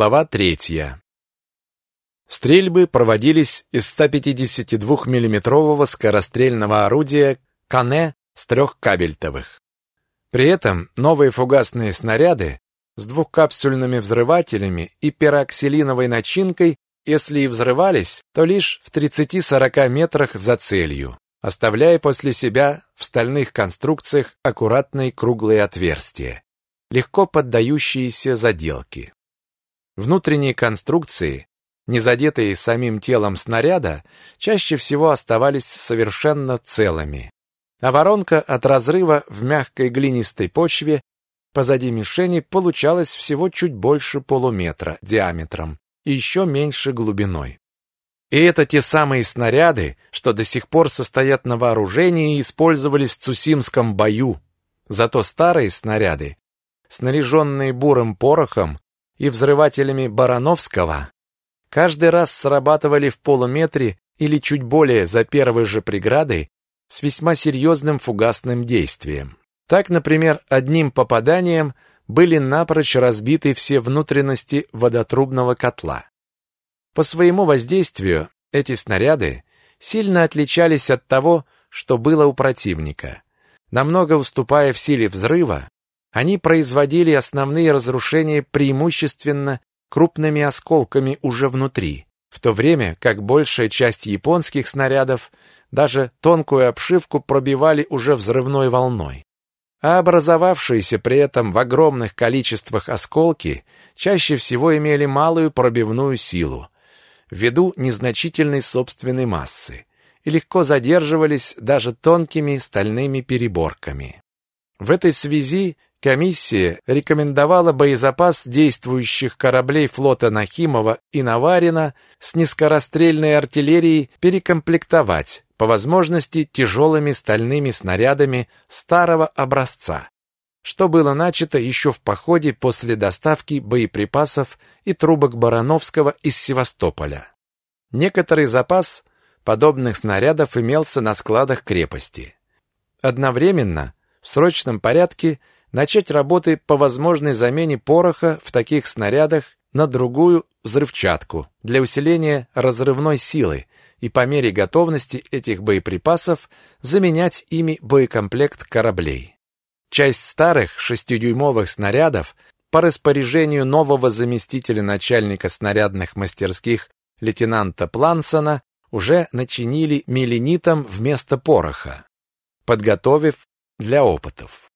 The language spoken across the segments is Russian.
Глава третья. Стрельбы проводились из 152 миллиметрового скорострельного орудия Кане с трех кабельтовых. При этом новые фугасные снаряды с двухкапсульными взрывателями и пероксилиновой начинкой, если и взрывались, то лишь в 30-40 метрах за целью, оставляя после себя в стальных конструкциях аккуратные круглые отверстия, легко поддающиеся заделке. Внутренние конструкции, не задетые самим телом снаряда, чаще всего оставались совершенно целыми. А воронка от разрыва в мягкой глинистой почве позади мишени получалась всего чуть больше полуметра диаметром и еще меньше глубиной. И это те самые снаряды, что до сих пор состоят на вооружении и использовались в Цусимском бою. Зато старые снаряды, снаряженные бурым порохом, и взрывателями Барановского каждый раз срабатывали в полуметре или чуть более за первой же преградой с весьма серьезным фугасным действием. Так, например, одним попаданием были напрочь разбиты все внутренности водотрубного котла. По своему воздействию эти снаряды сильно отличались от того, что было у противника. Намного уступая в силе взрыва, они производили основные разрушения преимущественно крупными осколками уже внутри, в то время как большая часть японских снарядов даже тонкую обшивку пробивали уже взрывной волной. А образовавшиеся при этом в огромных количествах осколки чаще всего имели малую пробивную силу, ввиду незначительной собственной массы, и легко задерживались даже тонкими стальными переборками. В этой связи Комиссия рекомендовала боезапас действующих кораблей флота Нахимова и Наварина с низкорастрельной артиллерией перекомплектовать, по возможности, тяжелыми стальными снарядами старого образца, что было начато еще в походе после доставки боеприпасов и трубок Барановского из Севастополя. Некоторый запас подобных снарядов имелся на складах крепости. Одновременно, в срочном порядке, начать работы по возможной замене пороха в таких снарядах на другую взрывчатку для усиления разрывной силы и по мере готовности этих боеприпасов заменять ими боекомплект кораблей. Часть старых шестидюймовых снарядов по распоряжению нового заместителя начальника снарядных мастерских лейтенанта Плансона уже начинили меленитом вместо пороха, подготовив для опытов.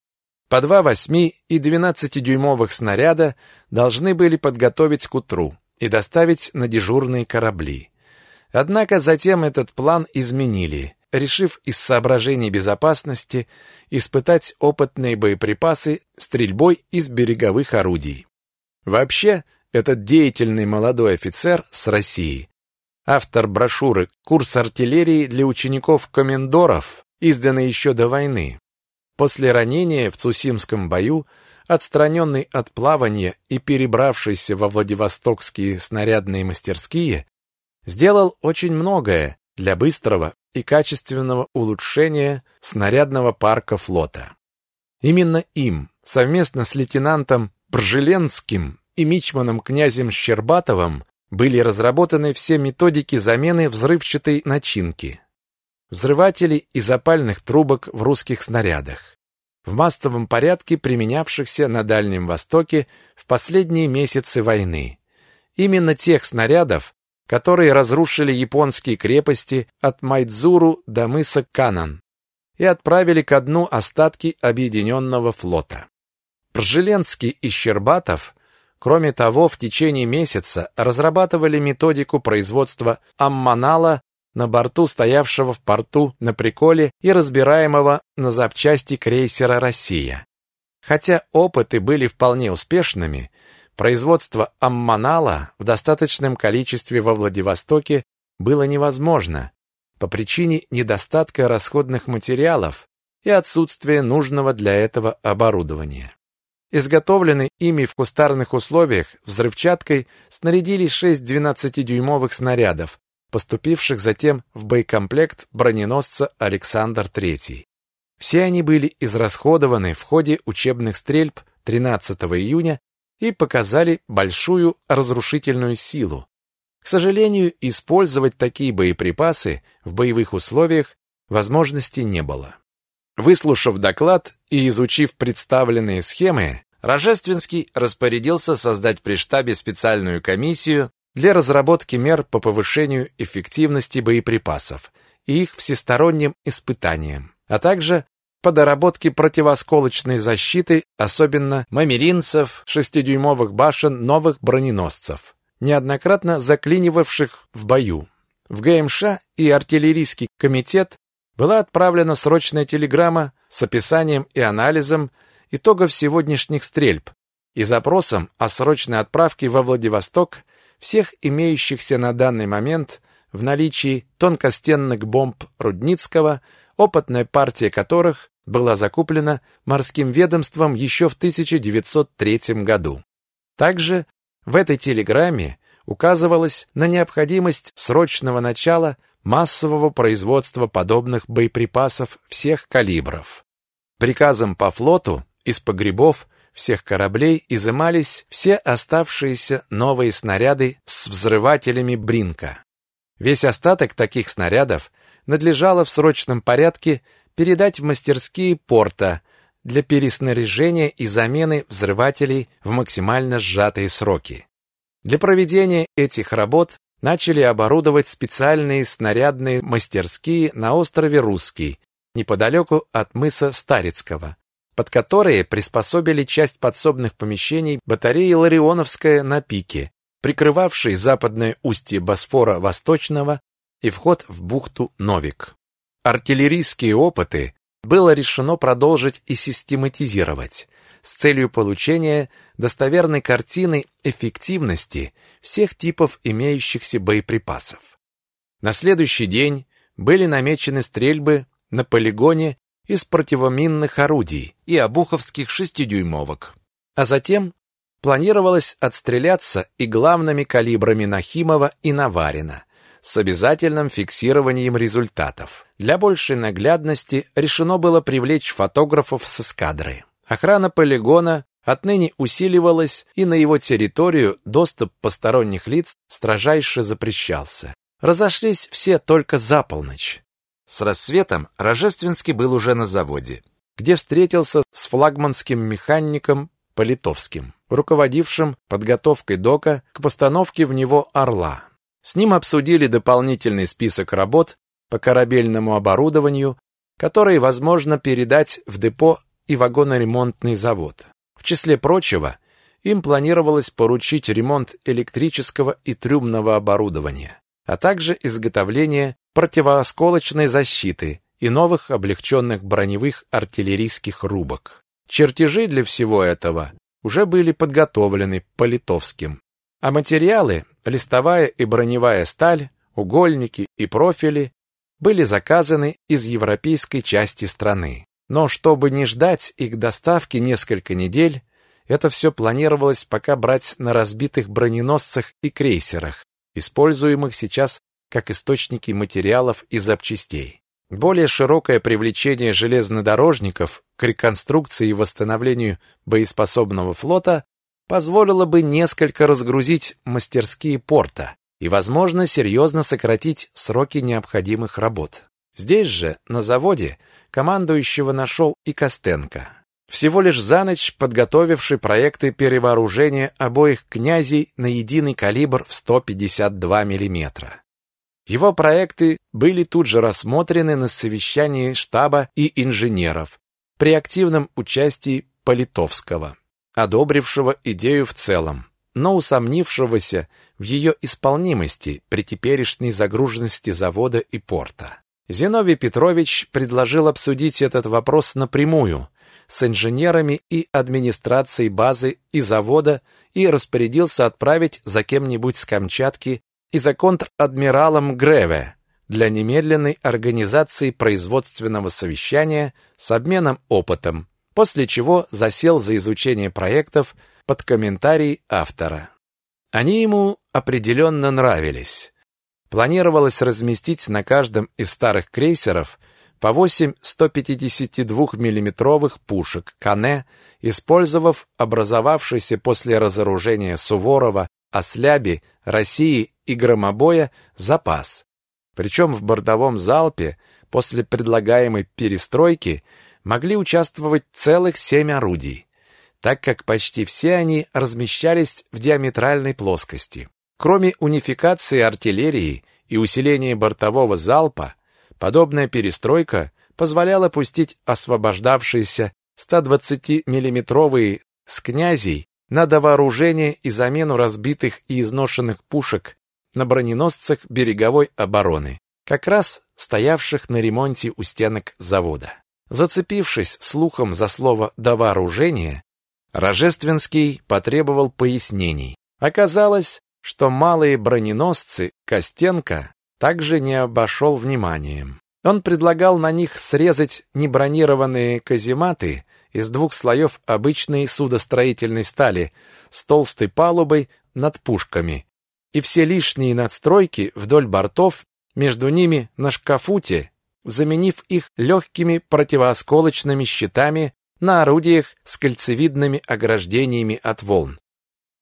По два 8 и 12-дюймовых снаряда должны были подготовить к утру и доставить на дежурные корабли. Однако затем этот план изменили, решив из соображений безопасности испытать опытные боеприпасы стрельбой из береговых орудий. Вообще, этот деятельный молодой офицер с России, автор брошюры «Курс артиллерии для учеников-комендоров», изданной еще до войны, После ранения в Цусимском бою, отстраненный от плавания и перебравшийся во Владивостокские снарядные мастерские, сделал очень многое для быстрого и качественного улучшения снарядного парка флота. Именно им, совместно с лейтенантом Бржеленским и мичманом князем Щербатовым, были разработаны все методики замены взрывчатой начинки, взрывателей и запальных трубок в русских снарядах, в массовом порядке применявшихся на Дальнем Востоке в последние месяцы войны. Именно тех снарядов, которые разрушили японские крепости от Майдзуру до мыса Канан и отправили ко дну остатки объединенного флота. Пржеленский и Щербатов, кроме того, в течение месяца разрабатывали методику производства аммонала на борту стоявшего в порту на приколе и разбираемого на запчасти крейсера «Россия». Хотя опыты были вполне успешными, производство аммонала в достаточном количестве во Владивостоке было невозможно по причине недостатка расходных материалов и отсутствия нужного для этого оборудования. Изготовленный ими в кустарных условиях взрывчаткой снарядили шесть 12-дюймовых снарядов, поступивших затем в боекомплект броненосца Александр III. Все они были израсходованы в ходе учебных стрельб 13 июня и показали большую разрушительную силу. К сожалению, использовать такие боеприпасы в боевых условиях возможности не было. Выслушав доклад и изучив представленные схемы, Рожественский распорядился создать при штабе специальную комиссию для разработки мер по повышению эффективности боеприпасов и их всесторонним испытаниям, а также по доработке противосколочной защиты, особенно мамеринцев, шестидюймовых башен новых броненосцев, неоднократно заклинивавших в бою. В ГМШ и артиллерийский комитет была отправлена срочная телеграмма с описанием и анализом итогов сегодняшних стрельб и запросом о срочной отправке во Владивосток всех имеющихся на данный момент в наличии тонкостенных бомб Рудницкого, опытная партия которых была закуплена морским ведомством еще в 1903 году. Также в этой телеграмме указывалось на необходимость срочного начала массового производства подобных боеприпасов всех калибров. Приказом по флоту из погребов всех кораблей изымались все оставшиеся новые снаряды с взрывателями Бринка. Весь остаток таких снарядов надлежало в срочном порядке передать в мастерские порта для переснаряжения и замены взрывателей в максимально сжатые сроки. Для проведения этих работ начали оборудовать специальные снарядные мастерские на острове Русский, неподалеку от мыса Старицкого, под которые приспособили часть подсобных помещений батареи Ларионовская на пике, прикрывавшей западное устье Босфора Восточного и вход в бухту Новик. Артиллерийские опыты было решено продолжить и систематизировать с целью получения достоверной картины эффективности всех типов имеющихся боеприпасов. На следующий день были намечены стрельбы на полигоне из противоминных орудий и обуховских шестидюймовок. А затем планировалось отстреляться и главными калибрами Нахимова и Наварина с обязательным фиксированием результатов. Для большей наглядности решено было привлечь фотографов с эскадры. Охрана полигона отныне усиливалась, и на его территорию доступ посторонних лиц строжайше запрещался. Разошлись все только за полночь. С рассветом Рожественский был уже на заводе, где встретился с флагманским механиком Политовским, руководившим подготовкой дока к постановке в него «Орла». С ним обсудили дополнительный список работ по корабельному оборудованию, которые возможно передать в депо и вагоноремонтный завод. В числе прочего, им планировалось поручить ремонт электрического и трюмного оборудования, а также изготовление противоосколочной защиты и новых облегченных броневых артиллерийских рубок. Чертежи для всего этого уже были подготовлены Политовским, а материалы, листовая и броневая сталь, угольники и профили были заказаны из европейской части страны. Но чтобы не ждать их доставки несколько недель, это все планировалось пока брать на разбитых броненосцах и крейсерах, используемых сейчас как источники материалов и запчастей. Более широкое привлечение железнодорожников к реконструкции и восстановлению боеспособного флота позволило бы несколько разгрузить мастерские порта и, возможно, серьезно сократить сроки необходимых работ. Здесь же, на заводе, командующего нашел и Костенко. Всего лишь за ночь подготовивший проекты перевооружения обоих князей на единый калибр в 152 миллиметра. Его проекты были тут же рассмотрены на совещании штаба и инженеров при активном участии Политовского, одобрившего идею в целом, но усомнившегося в ее исполнимости при теперешней загруженности завода и порта. Зиновий Петрович предложил обсудить этот вопрос напрямую с инженерами и администрацией базы и завода и распорядился отправить за кем-нибудь с Камчатки и за контр-адмиралом Греве для немедленной организации производственного совещания с обменом опытом, после чего засел за изучение проектов под комментарий автора. Они ему определенно нравились. Планировалось разместить на каждом из старых крейсеров по 8 152 миллиметровых пушек Кане, использовав образовавшийся после разоружения Суворова, Осляби, России и Громобоя запас. Причем в бордовом залпе после предлагаемой перестройки могли участвовать целых семь орудий, так как почти все они размещались в диаметральной плоскости. Кроме унификации артиллерии и усиления бортового залпа, подобная перестройка позволяла пустить освобождавшиеся 120 миллиметровые с князей на довооружение и замену разбитых и изношенных пушек на броненосцах береговой обороны, как раз стоявших на ремонте у стенок завода. Зацепившись слухом за слово «довооружение», Рожественский потребовал пояснений. Оказалось, что малые броненосцы Костенко также не обошел вниманием. Он предлагал на них срезать небронированные казематы из двух слоев обычной судостроительной стали с толстой палубой над пушками и все лишние надстройки вдоль бортов между ними на шкафуте, заменив их легкими противоосколочными щитами на орудиях с кольцевидными ограждениями от волн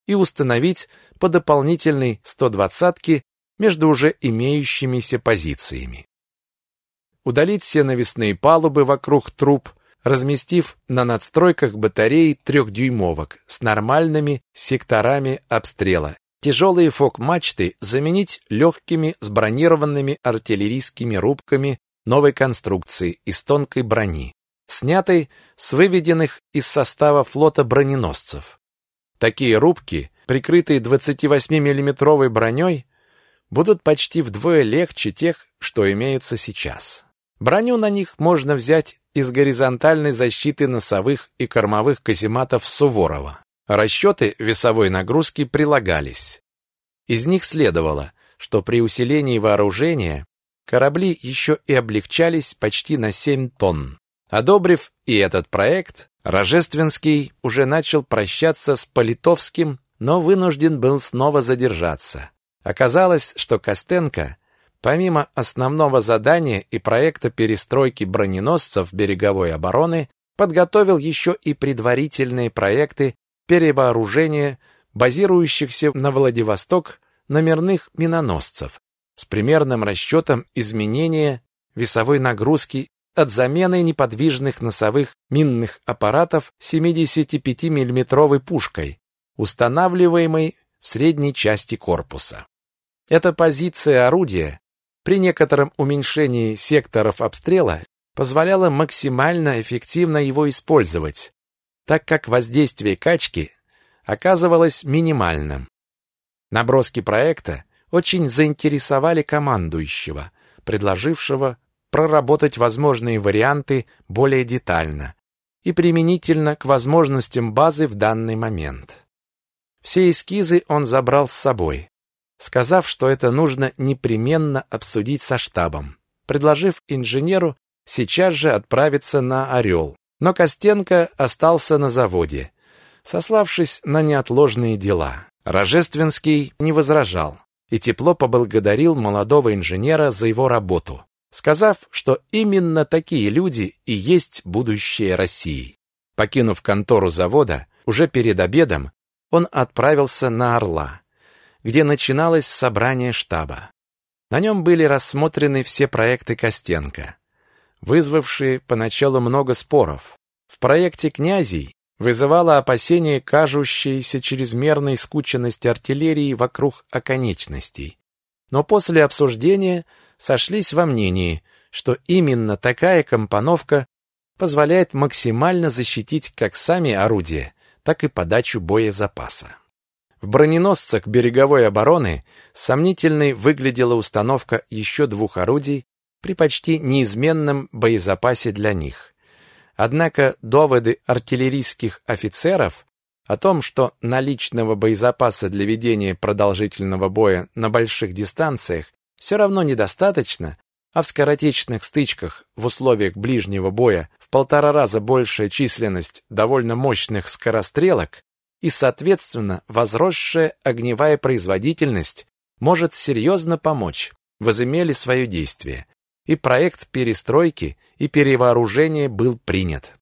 и установить по дополнительной 120-ке между уже имеющимися позициями. Удалить все навесные палубы вокруг труб, разместив на надстройках батареи трехдюймовок с нормальными секторами обстрела Тяжелые фок-мачты заменить легкими с бронированными артиллерийскими рубками новой конструкции из тонкой брони, снятой с выведенных из состава флота броненосцев. Такие рубки, прикрытые 28 миллиметровой броней, будут почти вдвое легче тех, что имеются сейчас. Броню на них можно взять из горизонтальной защиты носовых и кормовых казематов Суворова. Расчеты весовой нагрузки прилагались. Из них следовало, что при усилении вооружения корабли еще и облегчались почти на 7 тонн. Одобрив и этот проект, Рожественский уже начал прощаться с Политовским, но вынужден был снова задержаться. Оказалось, что Костенко, помимо основного задания и проекта перестройки броненосцев береговой обороны, подготовил еще и предварительные проекты перевооружение базирующихся на Владивосток номерных миноносцев с примерным расчетом изменения весовой нагрузки от замены неподвижных носовых минных аппаратов 75 миллиметровой пушкой, устанавливаемой в средней части корпуса. Эта позиция орудия при некотором уменьшении секторов обстрела позволяла максимально эффективно его использовать, так как воздействие качки оказывалось минимальным. Наброски проекта очень заинтересовали командующего, предложившего проработать возможные варианты более детально и применительно к возможностям базы в данный момент. Все эскизы он забрал с собой, сказав, что это нужно непременно обсудить со штабом, предложив инженеру сейчас же отправиться на «Орел», но Костенко остался на заводе, сославшись на неотложные дела. Рожественский не возражал и тепло поблагодарил молодого инженера за его работу, сказав, что именно такие люди и есть будущее России. Покинув контору завода, уже перед обедом он отправился на Орла, где начиналось собрание штаба. На нем были рассмотрены все проекты Костенко вызвавшие поначалу много споров. В проекте князей вызывала опасение кажущаяся чрезмерной скученности артиллерии вокруг оконечностей. Но после обсуждения сошлись во мнении, что именно такая компоновка позволяет максимально защитить как сами орудия, так и подачу боезапаса. В броненосцах береговой обороны сомнительной выглядела установка еще двух орудий при почти неизменном боезапасе для них. Однако доводы артиллерийских офицеров о том, что наличного боезапаса для ведения продолжительного боя на больших дистанциях все равно недостаточно, а в скоротечных стычках в условиях ближнего боя в полтора раза большая численность довольно мощных скорострелок и, соответственно, возросшая огневая производительность может серьезно помочь, возымели свое действие. И проект перестройки и перевооружения был принят.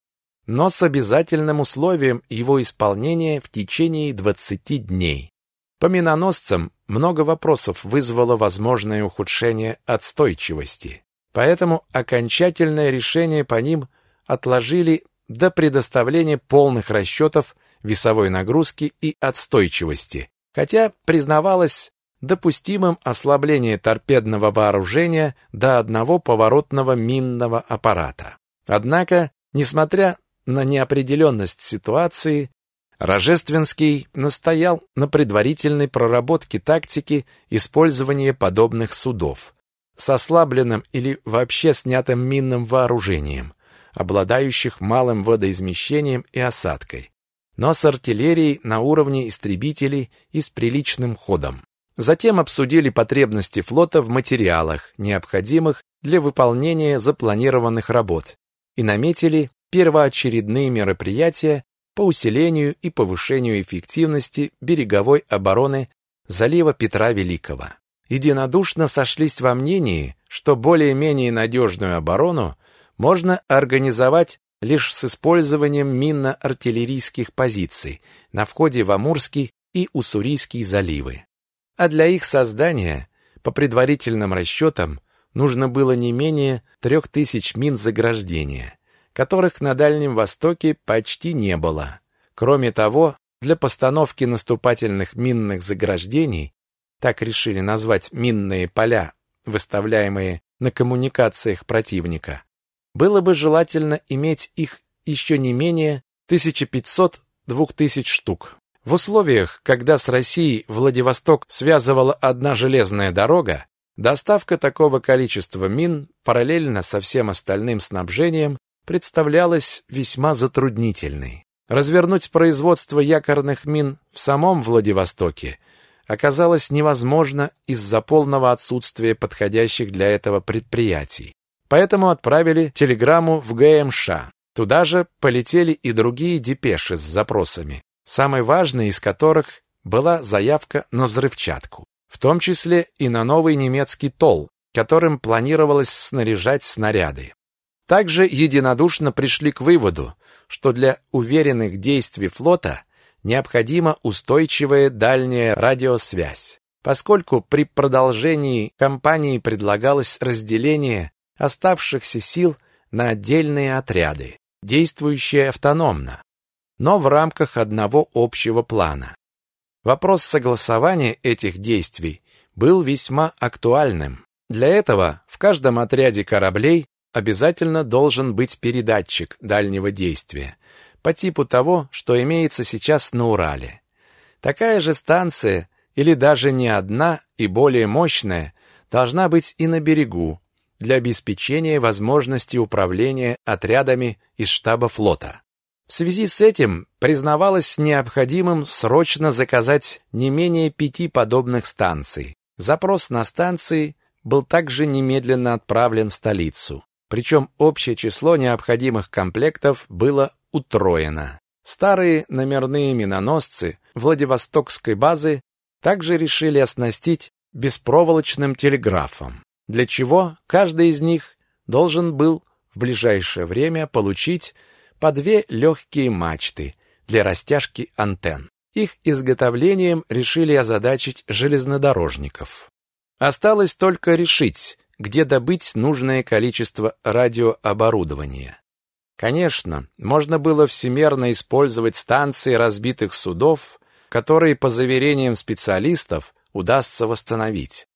Но с обязательным условием его исполнения в течение 20 дней. По миноносцам много вопросов вызвало возможное ухудшение отстойчивости. Поэтому окончательное решение по ним отложили до предоставления полных расчетов весовой нагрузки и отстойчивости, хотя признавалось допустимым ослабление торпедного вооружения до одного поворотного минного аппарата. Однако, несмотря на неопределенность ситуации, Рожественский настоял на предварительной проработке тактики использования подобных судов с ослабленным или вообще снятым минным вооружением, обладающих малым водоизмещением и осадкой, но с артиллерией на уровне истребителей и с приличным ходом. Затем обсудили потребности флота в материалах, необходимых для выполнения запланированных работ, и наметили первоочередные мероприятия по усилению и повышению эффективности береговой обороны залива Петра Великого. Единодушно сошлись во мнении, что более-менее надежную оборону можно организовать лишь с использованием минно-артиллерийских позиций на входе в Амурский и Уссурийский заливы. А для их создания, по предварительным расчетам, нужно было не менее трех тысяч мин заграждения, которых на Дальнем Востоке почти не было. Кроме того, для постановки наступательных минных заграждений, так решили назвать минные поля, выставляемые на коммуникациях противника, было бы желательно иметь их еще не менее 1500-2000 штук. В условиях, когда с Россией Владивосток связывала одна железная дорога, доставка такого количества мин параллельно со всем остальным снабжением представлялась весьма затруднительной. Развернуть производство якорных мин в самом Владивостоке оказалось невозможно из-за полного отсутствия подходящих для этого предприятий. Поэтому отправили телеграмму в ГМШ. Туда же полетели и другие депеши с запросами, самой важной из которых была заявка на взрывчатку, в том числе и на новый немецкий ТОЛ, которым планировалось снаряжать снаряды. Также единодушно пришли к выводу, что для уверенных действий флота необходима устойчивая дальняя радиосвязь, поскольку при продолжении кампании предлагалось разделение оставшихся сил на отдельные отряды, действующие автономно, но в рамках одного общего плана. Вопрос согласования этих действий был весьма актуальным. Для этого в каждом отряде кораблей обязательно должен быть передатчик дальнего действия, по типу того, что имеется сейчас на Урале. Такая же станция, или даже не одна и более мощная, должна быть и на берегу, для обеспечения возможности управления отрядами из штаба флота. В связи с этим признавалось необходимым срочно заказать не менее пяти подобных станций. Запрос на станции был также немедленно отправлен в столицу. Причем общее число необходимых комплектов было утроено. Старые номерные миноносцы Владивостокской базы также решили оснастить беспроволочным телеграфом, для чего каждый из них должен был в ближайшее время получить по две легкие мачты для растяжки антенн. Их изготовлением решили озадачить железнодорожников. Осталось только решить, где добыть нужное количество радиооборудования. Конечно, можно было всемерно использовать станции разбитых судов, которые, по заверениям специалистов, удастся восстановить.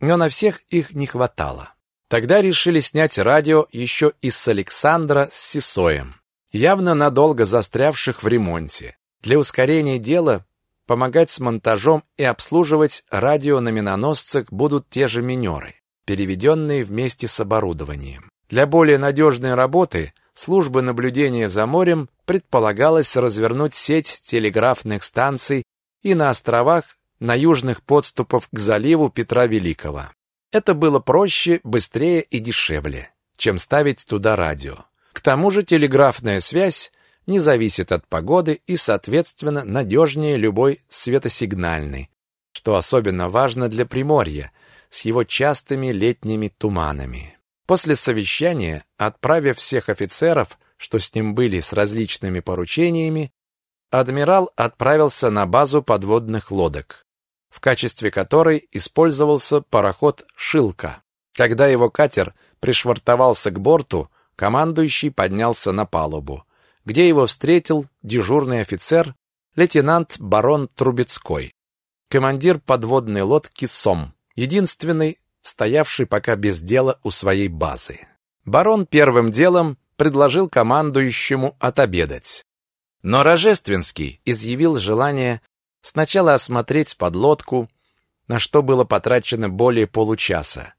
Но на всех их не хватало. Тогда решили снять радио еще и с Александра с Сисоем, явно надолго застрявших в ремонте. Для ускорения дела помогать с монтажом и обслуживать радио на миноносцах будут те же минеры переведенные вместе с оборудованием. Для более надежной работы службы наблюдения за морем предполагалось развернуть сеть телеграфных станций и на островах на южных подступах к заливу Петра Великого. Это было проще, быстрее и дешевле, чем ставить туда радио. К тому же телеграфная связь не зависит от погоды и, соответственно, надежнее любой светосигнальной, что особенно важно для Приморья – с его частыми летними туманами. После совещания, отправив всех офицеров, что с ним были с различными поручениями, адмирал отправился на базу подводных лодок, в качестве которой использовался пароход «Шилка». Когда его катер пришвартовался к борту, командующий поднялся на палубу, где его встретил дежурный офицер, лейтенант барон Трубецкой, командир подводной лодки «Сом», единственный, стоявший пока без дела у своей базы. Барон первым делом предложил командующему отобедать. Но Рожественский изъявил желание сначала осмотреть подлодку, на что было потрачено более получаса.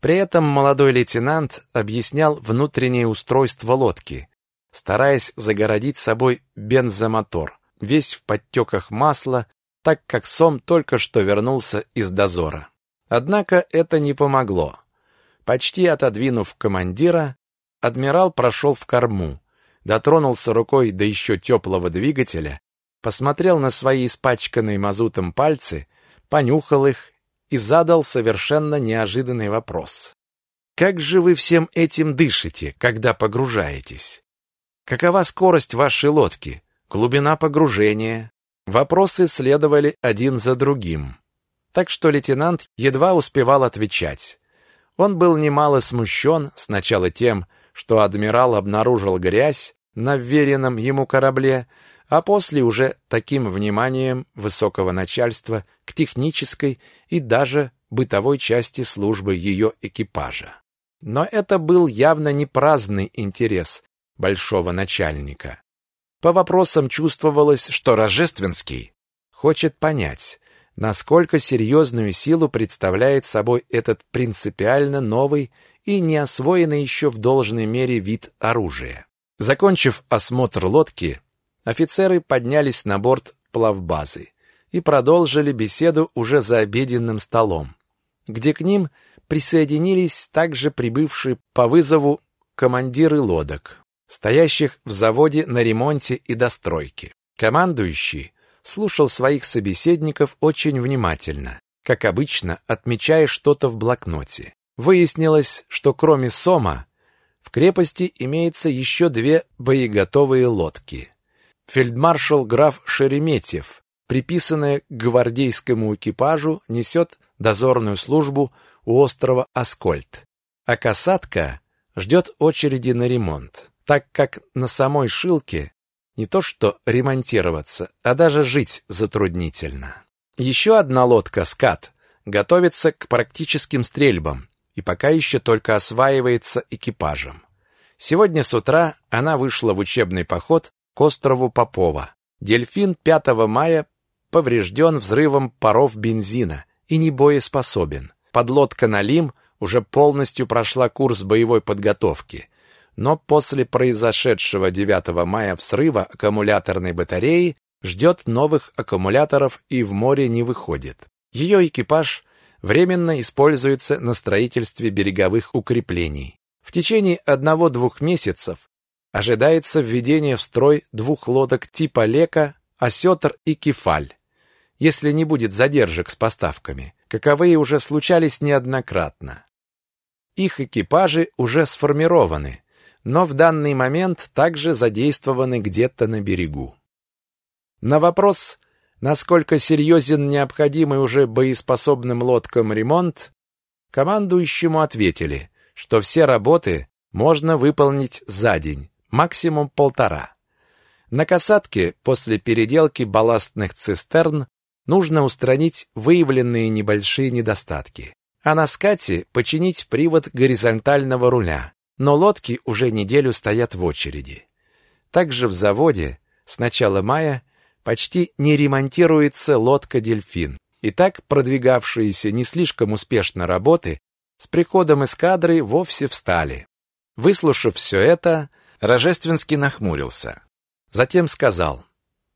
При этом молодой лейтенант объяснял внутреннее устройство лодки, стараясь загородить собой бензомотор, весь в подтеках масла, так как Сом только что вернулся из дозора. Однако это не помогло. Почти отодвинув командира, адмирал прошел в корму, дотронулся рукой до еще теплого двигателя, посмотрел на свои испачканные мазутом пальцы, понюхал их и задал совершенно неожиданный вопрос. «Как же вы всем этим дышите, когда погружаетесь? Какова скорость вашей лодки? Глубина погружения?» Вопросы следовали один за другим. Так что лейтенант едва успевал отвечать. Он был немало смущен сначала тем, что адмирал обнаружил грязь на вверенном ему корабле, а после уже таким вниманием высокого начальства к технической и даже бытовой части службы ее экипажа. Но это был явно не праздный интерес большого начальника. По вопросам чувствовалось, что Рожественский хочет понять, насколько серьезную силу представляет собой этот принципиально новый и не освоенный еще в должной мере вид оружия. Закончив осмотр лодки, офицеры поднялись на борт плавбазы и продолжили беседу уже за обеденным столом, где к ним присоединились также прибывшие по вызову командиры лодок стоящих в заводе на ремонте и достройке. Командующий слушал своих собеседников очень внимательно, как обычно, отмечая что-то в блокноте. Выяснилось, что кроме Сома в крепости имеется еще две боеготовые лодки. Фельдмаршал граф Шереметьев, приписанная к гвардейскому экипажу, несет дозорную службу у острова Аскольд, а касатка ждет очереди на ремонт так как на самой Шилке не то что ремонтироваться, а даже жить затруднительно. Еще одна лодка «Скат» готовится к практическим стрельбам и пока еще только осваивается экипажем. Сегодня с утра она вышла в учебный поход к острову Попова. Дельфин 5 мая поврежден взрывом паров бензина и не боеспособен. Подлодка «Налим» уже полностью прошла курс боевой подготовки – но после произошедшего 9 мая взрыва аккумуляторной батареи ждет новых аккумуляторов и в море не выходит. Ее экипаж временно используется на строительстве береговых укреплений. В течение одного-двух месяцев ожидается введение в строй двух лодок типа Лека, Осетр и Кефаль, если не будет задержек с поставками, каковые уже случались неоднократно. Их экипажи уже сформированы, но в данный момент также задействованы где-то на берегу. На вопрос, насколько серьезен необходимый уже боеспособным лодкам ремонт, командующему ответили, что все работы можно выполнить за день, максимум полтора. На касатке после переделки балластных цистерн нужно устранить выявленные небольшие недостатки, а на скате починить привод горизонтального руля, но лодки уже неделю стоят в очереди. Также в заводе с начала мая почти не ремонтируется лодка «Дельфин». И так продвигавшиеся не слишком успешно работы с приходом эскадры вовсе встали. Выслушав все это, Рожественский нахмурился. Затем сказал,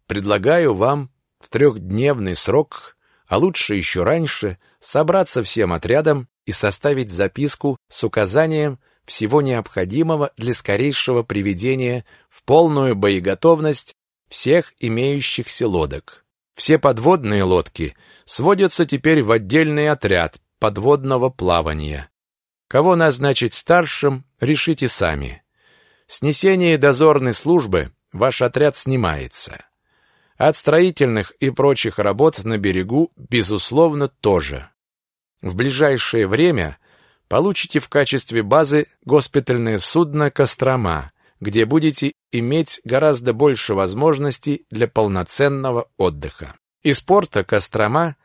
«Предлагаю вам в трехдневный срок, а лучше еще раньше, собраться всем отрядом и составить записку с указанием всего необходимого для скорейшего приведения в полную боеготовность всех имеющихся лодок. Все подводные лодки сводятся теперь в отдельный отряд подводного плавания, Кого назначить старшим, решите сами. С несения дозорной службы ваш отряд снимается. От строительных и прочих работ на берегу, безусловно, тоже. В ближайшее время получите в качестве базы госпитальное судно «Кострома», где будете иметь гораздо больше возможностей для полноценного отдыха. Из порта Кострома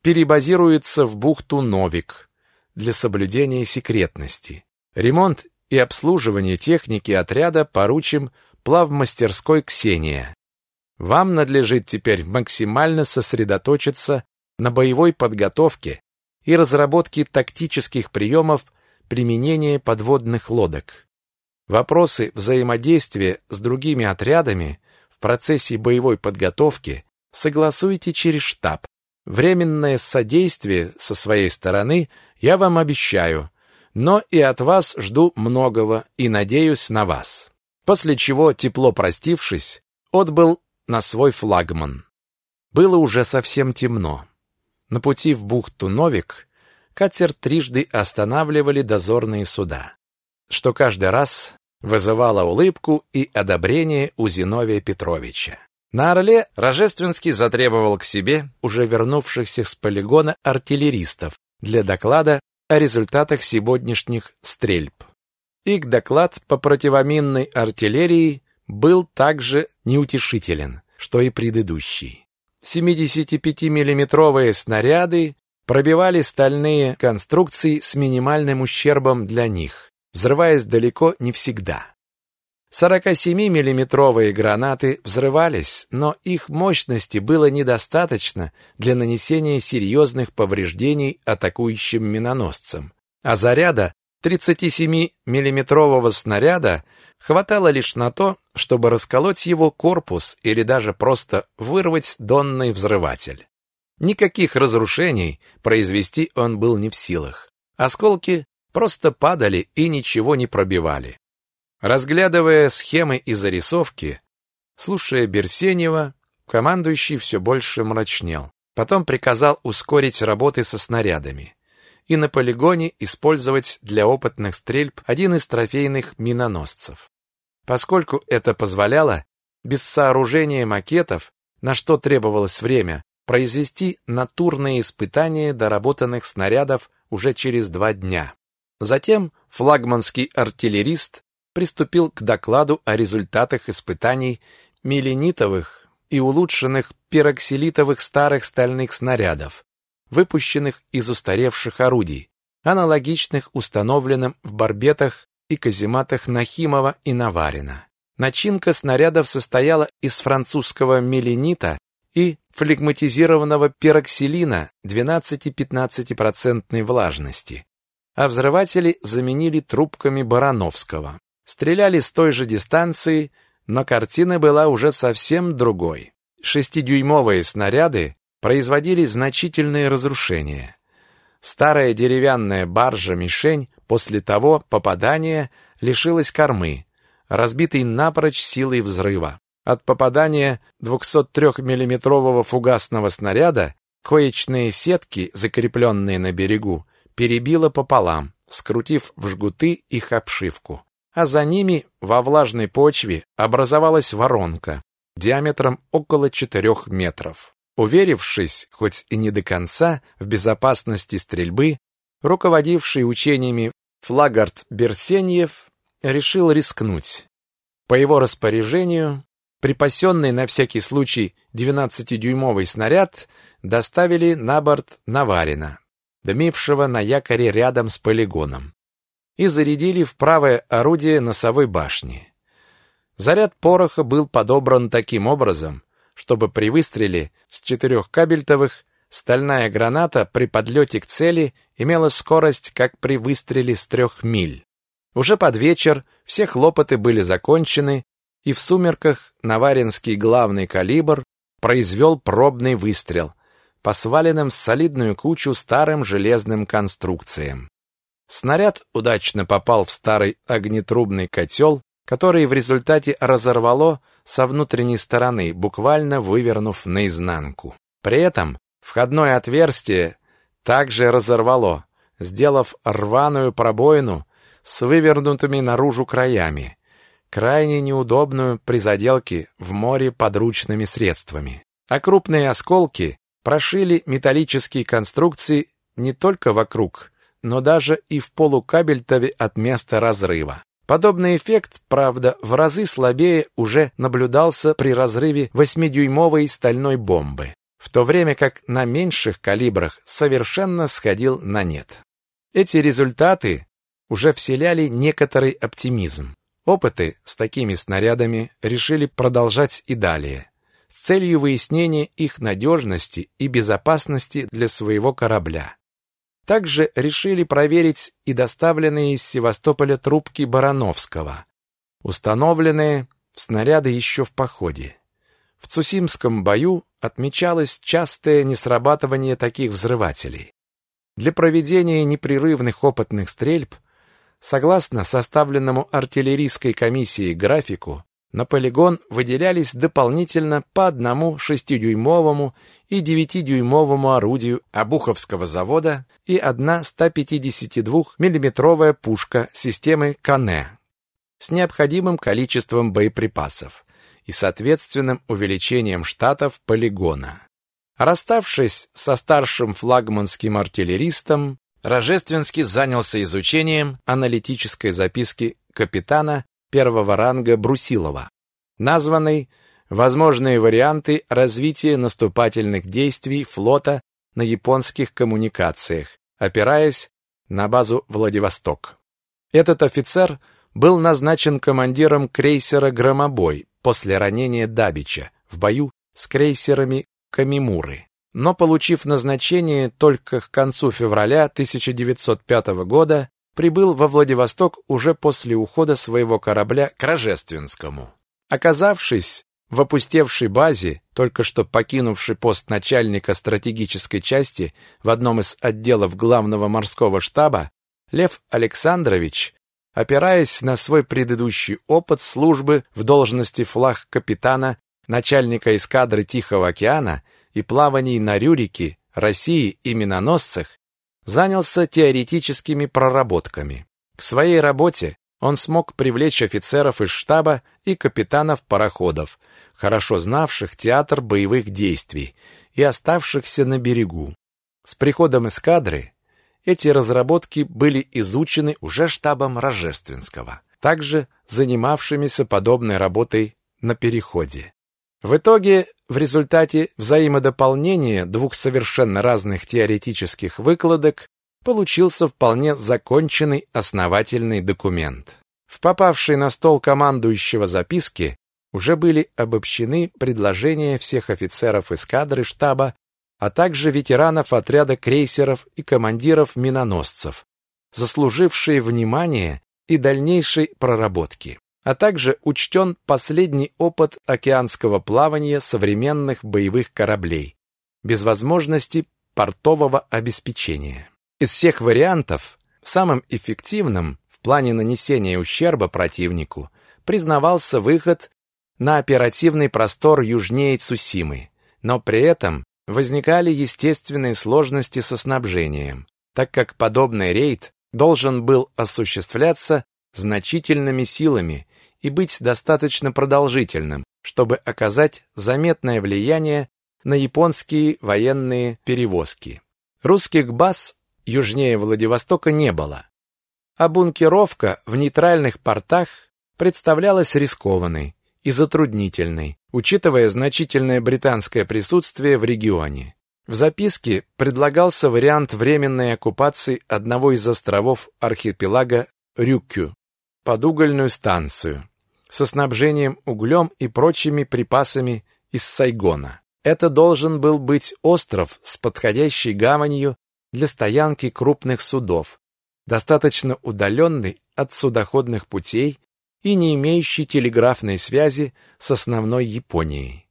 перебазируется в бухту Новик, для соблюдения секретности. Ремонт и обслуживание техники отряда поручим плавмастерской Ксения. Вам надлежит теперь максимально сосредоточиться на боевой подготовке и разработке тактических приемов применения подводных лодок. Вопросы взаимодействия с другими отрядами в процессе боевой подготовки согласуйте через штаб. Временное содействие со своей стороны я вам обещаю, но и от вас жду многого и надеюсь на вас. После чего, тепло простившись, отбыл на свой флагман. Было уже совсем темно. На пути в бухту Новик катер трижды останавливали дозорные суда, что каждый раз вызывало улыбку и одобрение у Зиновия Петровича. На Орле Рожественский затребовал к себе уже вернувшихся с полигона артиллеристов для доклада о результатах сегодняшних стрельб. Их доклад по противоминной артиллерии был также неутешителен, что и предыдущий. 75-миллиметровые снаряды пробивали стальные конструкции с минимальным ущербом для них, взрываясь далеко не всегда. 47-миллиметровые гранаты взрывались, но их мощности было недостаточно для нанесения серьезных повреждений атакующим миноносцам. А заряда 37-миллиметрового снаряда хватало лишь на то, чтобы расколоть его корпус или даже просто вырвать донный взрыватель. Никаких разрушений произвести он был не в силах. Осколки просто падали и ничего не пробивали. Разглядывая схемы и зарисовки, слушая Берсенева, командующий все больше мрачнел. Потом приказал ускорить работы со снарядами и на полигоне использовать для опытных стрельб один из трофейных миноносцев. Поскольку это позволяло, без сооружения макетов, на что требовалось время, произвести натурные испытания доработанных снарядов уже через два дня. Затем флагманский артиллерист приступил к докладу о результатах испытаний меленитовых и улучшенных пироксилитовых старых стальных снарядов, выпущенных из устаревших орудий, аналогичных установленным в барбетах и казематах Нахимова и Наварина. Начинка снарядов состояла из французского меленита и флегматизированного пироксилина 12-15% влажности, а взрыватели заменили трубками Барановского. Стреляли с той же дистанции, но картина была уже совсем другой. Шестидюймовые снаряды производили значительные разрушения. Старая деревянная баржа-мишень после того попадания лишилась кормы, разбитой напрочь силой взрыва. От попадания 203 миллиметрового фугасного снаряда коечные сетки, закрепленные на берегу, перебило пополам, скрутив в жгуты их обшивку а за ними во влажной почве образовалась воронка диаметром около 4 метров. Уверившись, хоть и не до конца, в безопасности стрельбы, руководивший учениями Флагард Берсеньев решил рискнуть. По его распоряжению, припасенный на всякий случай 12-дюймовый снаряд доставили на борт Наварина, дымившего на якоре рядом с полигоном и зарядили в правое орудие носовой башни. Заряд пороха был подобран таким образом, чтобы при выстреле с четырех кабельтовых стальная граната при подлете к цели имела скорость, как при выстреле с трех миль. Уже под вечер все хлопоты были закончены, и в сумерках Наваринский главный калибр произвел пробный выстрел по сваленным в солидную кучу старым железным конструкциям. Снаряд удачно попал в старый огнетрубный котел, который в результате разорвало со внутренней стороны, буквально вывернув наизнанку. При этом входное отверстие также разорвало, сделав рваную пробоину с вывернутыми наружу краями, крайне неудобную при заделке в море подручными средствами. А крупные осколки прошили металлические конструкции не только вокруг, но даже и в полукабельтове от места разрыва. Подобный эффект, правда, в разы слабее уже наблюдался при разрыве 8-дюймовой стальной бомбы, в то время как на меньших калибрах совершенно сходил на нет. Эти результаты уже вселяли некоторый оптимизм. Опыты с такими снарядами решили продолжать и далее, с целью выяснения их надежности и безопасности для своего корабля. Также решили проверить и доставленные из Севастополя трубки Барановского, установленные в снаряды еще в походе. В Цусимском бою отмечалось частое несрабатывание таких взрывателей. Для проведения непрерывных опытных стрельб, согласно составленному артиллерийской комиссией графику, на полигон выделялись дополнительно по одному шестидюймовому и девятидюймовому орудию Обуховского завода и одна 152 миллиметровая пушка системы Кане с необходимым количеством боеприпасов и соответственным увеличением штатов полигона. Расставшись со старшим флагманским артиллеристом, Рожественский занялся изучением аналитической записки капитана первого ранга Брусилова, названной «Возможные варианты развития наступательных действий флота на японских коммуникациях, опираясь на базу Владивосток». Этот офицер был назначен командиром крейсера «Громобой» после ранения Дабича в бою с крейсерами Камимуры. Но, получив назначение только к концу февраля 1905 года, прибыл во Владивосток уже после ухода своего корабля к Рожественскому. Оказавшись в опустевшей базе, только что покинувший пост начальника стратегической части в одном из отделов главного морского штаба, Лев Александрович, опираясь на свой предыдущий опыт службы в должности флаг капитана, начальника эскадры Тихого океана и плаваний на Рюрике, России и миноносцах, занялся теоретическими проработками. К своей работе он смог привлечь офицеров из штаба и капитанов пароходов, хорошо знавших театр боевых действий и оставшихся на берегу. С приходом эскадры эти разработки были изучены уже штабом Рожественского, также занимавшимися подобной работой на переходе. В итоге, в результате взаимодополнения двух совершенно разных теоретических выкладок получился вполне законченный основательный документ. В попавшей на стол командующего записке уже были обобщены предложения всех офицеров эскадры штаба, а также ветеранов отряда крейсеров и командиров миноносцев, заслужившие внимание и дальнейшей проработки а также учтен последний опыт океанского плавания современных боевых кораблей, без возможности портового обеспечения. Из всех вариантов самым эффективным в плане нанесения ущерба противнику признавался выход на оперативный простор южнее Цусимы, но при этом возникали естественные сложности со снабжением, так как подобный рейд должен был осуществляться значительными силами и быть достаточно продолжительным, чтобы оказать заметное влияние на японские военные перевозки. Русских баз южнее Владивостока не было, а бункеровка в нейтральных портах представлялась рискованной и затруднительной, учитывая значительное британское присутствие в регионе. В записке предлагался вариант временной оккупации одного из островов архипелага Рюкю под угольную станцию со снабжением углем и прочими припасами из Сайгона. Это должен был быть остров с подходящей гаванью для стоянки крупных судов, достаточно удаленный от судоходных путей и не имеющий телеграфной связи с основной Японией.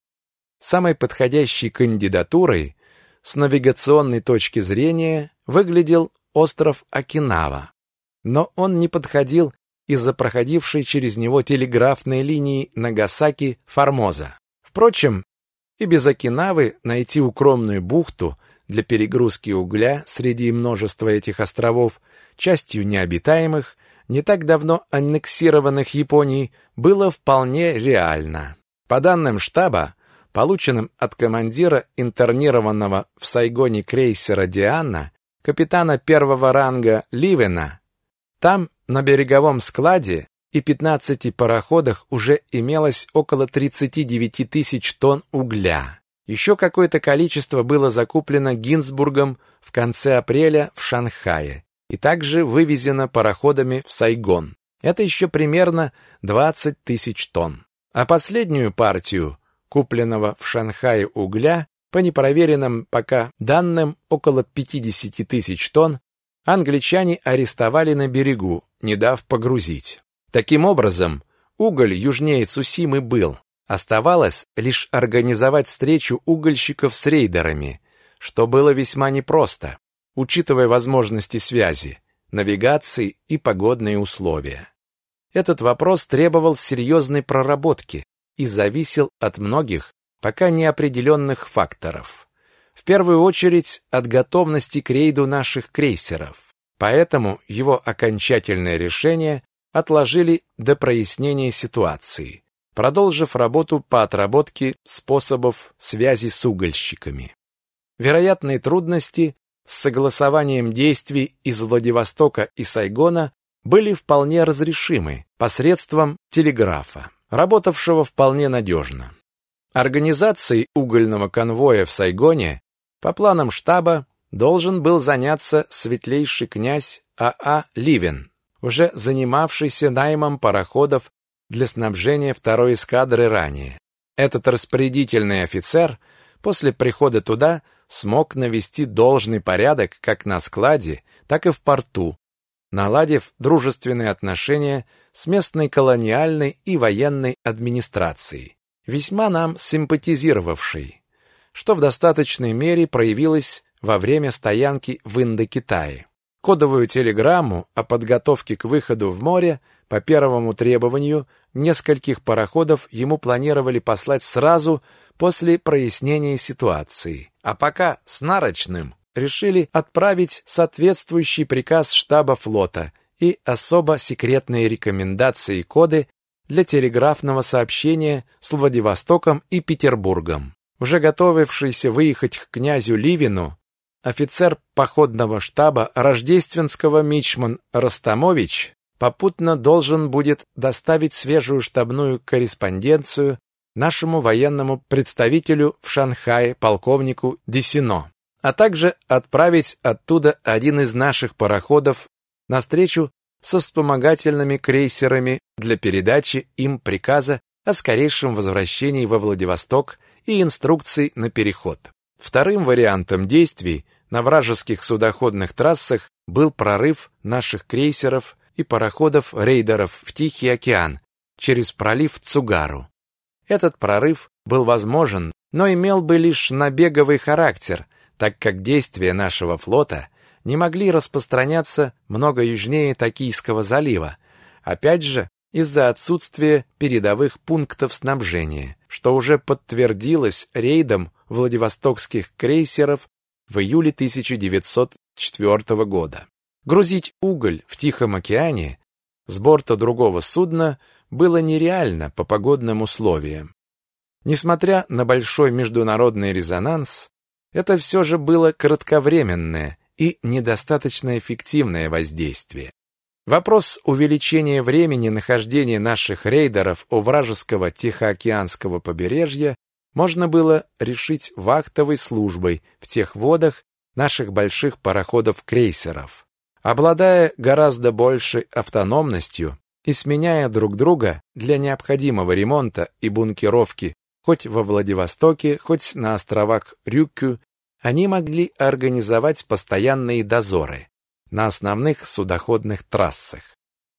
Самой подходящей кандидатурой с навигационной точки зрения выглядел остров Окинава, но он не подходил из-за проходившей через него телеграфной линии Нагасаки-Формоза. Впрочем, и без Окинавы найти укромную бухту для перегрузки угля среди множества этих островов, частью необитаемых, не так давно аннексированных Японией, было вполне реально. По данным штаба, полученным от командира интернированного в Сайгоне крейсера «Диана», капитана первого ранга Ливена, там, на береговом складе и 15 пароходах уже имелось около 39 тысяч тонн угля. Еще какое-то количество было закуплено Гинзбургом в конце апреля в Шанхае и также вывезено пароходами в Сайгон. Это еще примерно 20 тысяч тонн. А последнюю партию, купленного в Шанхае угля, по непроверенным пока данным около 50 тысяч тонн, англичане арестовали на берегу, не дав погрузить. Таким образом, уголь южнее Цусимы был. Оставалось лишь организовать встречу угольщиков с рейдерами, что было весьма непросто, учитывая возможности связи, навигации и погодные условия. Этот вопрос требовал серьезной проработки и зависел от многих, пока неопределенных факторов. В первую очередь от готовности к рейду наших крейсеров. Поэтому его окончательное решение отложили до прояснения ситуации продолжив работу по отработке способов связи с угольщиками. Вероятные трудности с согласованием действий из Владивостока и Сайгона были вполне разрешимы посредством телеграфа, работавшего вполне надежно. Организацией угольного конвоя в Сайгоне по планам штаба должен был заняться светлейший князь А.А. А Ливен, уже занимавшийся наймом пароходов для снабжения второй эскадры ранее. Этот распорядительный офицер после прихода туда смог навести должный порядок как на складе, так и в порту, наладив дружественные отношения с местной колониальной и военной администрацией, весьма нам симпатизировавшей, что в достаточной мере проявилось во время стоянки в Индокитае. Кодовую телеграмму о подготовке к выходу в море по первому требованию нескольких пароходов ему планировали послать сразу после прояснения ситуации. А пока с нарочным решили отправить соответствующий приказ штаба флота и особо секретные рекомендации и коды для телеграфного сообщения с Владивостоком и Петербургом. Уже готовившийся выехать к князю Ливину, офицер походного штаба Рождественского Мичман Ростомович попутно должен будет доставить свежую штабную корреспонденцию нашему военному представителю в Шанхае полковнику Десино, а также отправить оттуда один из наших пароходов на встречу со вспомогательными крейсерами для передачи им приказа о скорейшем возвращении во Владивосток и инструкций на переход. Вторым вариантом действий на вражеских судоходных трассах был прорыв наших крейсеров и пароходов-рейдеров в Тихий океан через пролив Цугару. Этот прорыв был возможен, но имел бы лишь набеговый характер, так как действия нашего флота не могли распространяться много южнее Токийского залива, опять же из-за отсутствия передовых пунктов снабжения, что уже подтвердилось рейдом владивостокских крейсеров в июле 1904 года. Грузить уголь в Тихом океане с борта другого судна было нереально по погодным условиям. Несмотря на большой международный резонанс, это все же было кратковременное и недостаточно эффективное воздействие. Вопрос увеличения времени нахождения наших рейдеров у вражеского Тихоокеанского побережья можно было решить вахтовой службой в тех водах наших больших пароходов-крейсеров. Обладая гораздо большей автономностью и сменяя друг друга для необходимого ремонта и бункеровки хоть во Владивостоке, хоть на островах Рюкю, они могли организовать постоянные дозоры на основных судоходных трассах.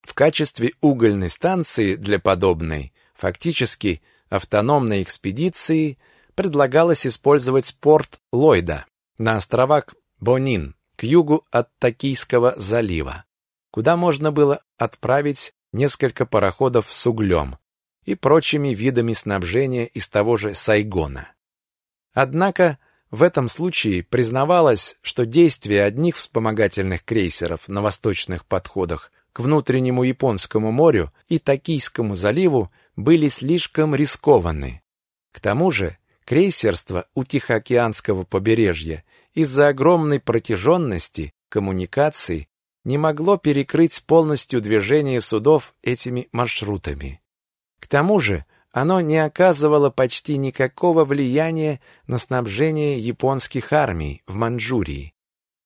В качестве угольной станции для подобной, фактически автономной экспедиции, предлагалось использовать порт Ллойда на островах Бонин, к югу от Токийского залива, куда можно было отправить несколько пароходов с углем и прочими видами снабжения из того же Сайгона. Однако В этом случае признавалось, что действия одних вспомогательных крейсеров на восточных подходах к внутреннему Японскому морю и Токийскому заливу были слишком рискованны. К тому же крейсерство у Тихоокеанского побережья из-за огромной протяженности коммуникаций не могло перекрыть полностью движение судов этими маршрутами. К тому же оно не оказывало почти никакого влияния на снабжение японских армий в Манчжурии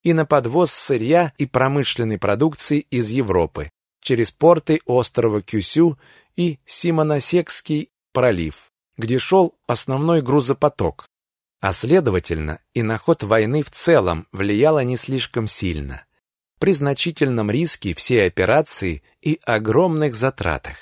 и на подвоз сырья и промышленной продукции из Европы через порты острова Кюсю и Симоносекский пролив, где шел основной грузопоток, а следовательно и на ход войны в целом влияло не слишком сильно, при значительном риске всей операции и огромных затратах.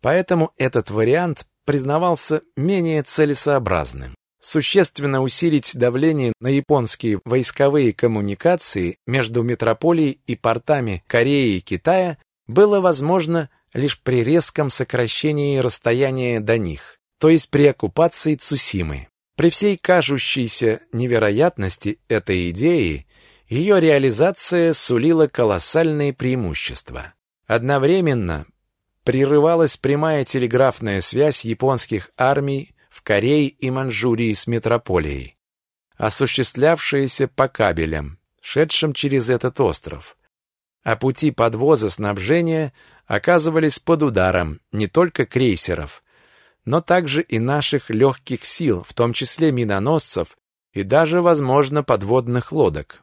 Поэтому этот вариант признавался менее целесообразным. Существенно усилить давление на японские войсковые коммуникации между метрополией и портами Кореи и Китая было возможно лишь при резком сокращении расстояния до них, то есть при оккупации Цусимы. При всей кажущейся невероятности этой идеи, ее реализация сулила колоссальные преимущества. Одновременно прерывалась прямая телеграфная связь японских армий в Корее и Манчжурии с метрополией, осуществлявшаяся по кабелям, шедшим через этот остров. А пути подвоза снабжения оказывались под ударом не только крейсеров, но также и наших легких сил, в том числе миноносцев и даже, возможно, подводных лодок.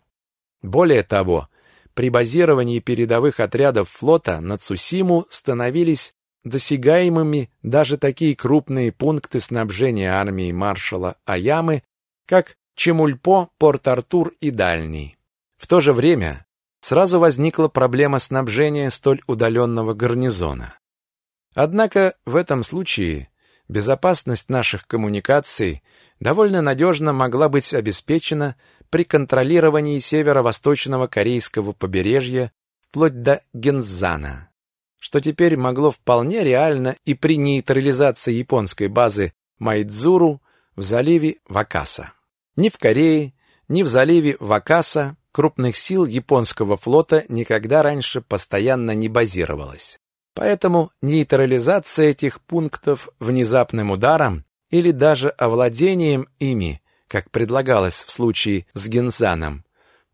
Более того, при базировании передовых отрядов флота на Цусиму становились досягаемыми даже такие крупные пункты снабжения армии маршала Аямы, как Чемульпо, Порт-Артур и Дальний. В то же время сразу возникла проблема снабжения столь удаленного гарнизона. Однако в этом случае безопасность наших коммуникаций довольно надежно могла быть обеспечена при контролировании северо-восточного корейского побережья вплоть до Гензана, что теперь могло вполне реально и при нейтрализации японской базы Майдзуру в заливе Вакаса. Ни в Корее, ни в заливе Вакаса крупных сил японского флота никогда раньше постоянно не базировалось. Поэтому нейтрализация этих пунктов внезапным ударом или даже овладением ими как предлагалось в случае с Гензаном,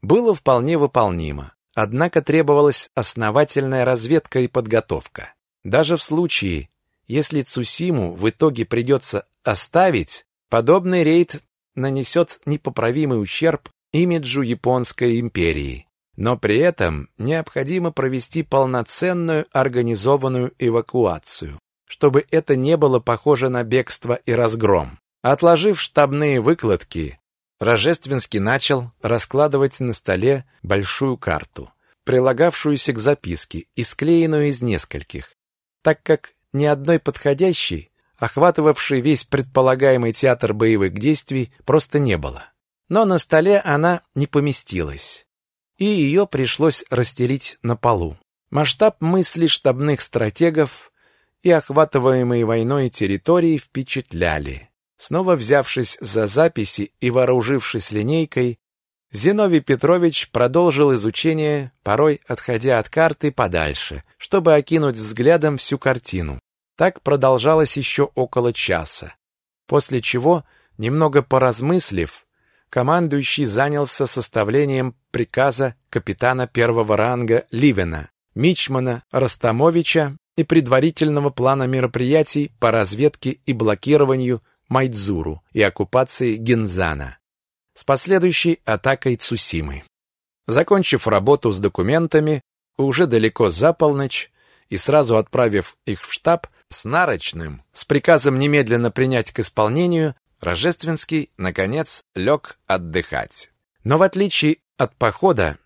было вполне выполнимо. Однако требовалась основательная разведка и подготовка. Даже в случае, если Цусиму в итоге придется оставить, подобный рейд нанесет непоправимый ущерб имиджу Японской империи. Но при этом необходимо провести полноценную организованную эвакуацию, чтобы это не было похоже на бегство и разгром. Отложив штабные выкладки, Рожественский начал раскладывать на столе большую карту, прилагавшуюся к записке и склеенную из нескольких, так как ни одной подходящей, охватывавшей весь предполагаемый театр боевых действий, просто не было. Но на столе она не поместилась, и ее пришлось расстелить на полу. Масштаб мысли штабных стратегов и охватываемые войной территории впечатляли. Снова взявшись за записи и вооружившись линейкой, Зиновий Петрович продолжил изучение, порой отходя от карты подальше, чтобы окинуть взглядом всю картину. Так продолжалось еще около часа. После чего, немного поразмыслив, командующий занялся составлением приказа капитана первого ранга Ливена, Мичмана Ростомовича и предварительного плана мероприятий по разведке и блокированию Майдзуру и оккупации Гинзана с последующей атакой Цусимы. Закончив работу с документами уже далеко за полночь и сразу отправив их в штаб с нарочным, с приказом немедленно принять к исполнению, Рожественский, наконец, лег отдыхать. Но в отличие от похода,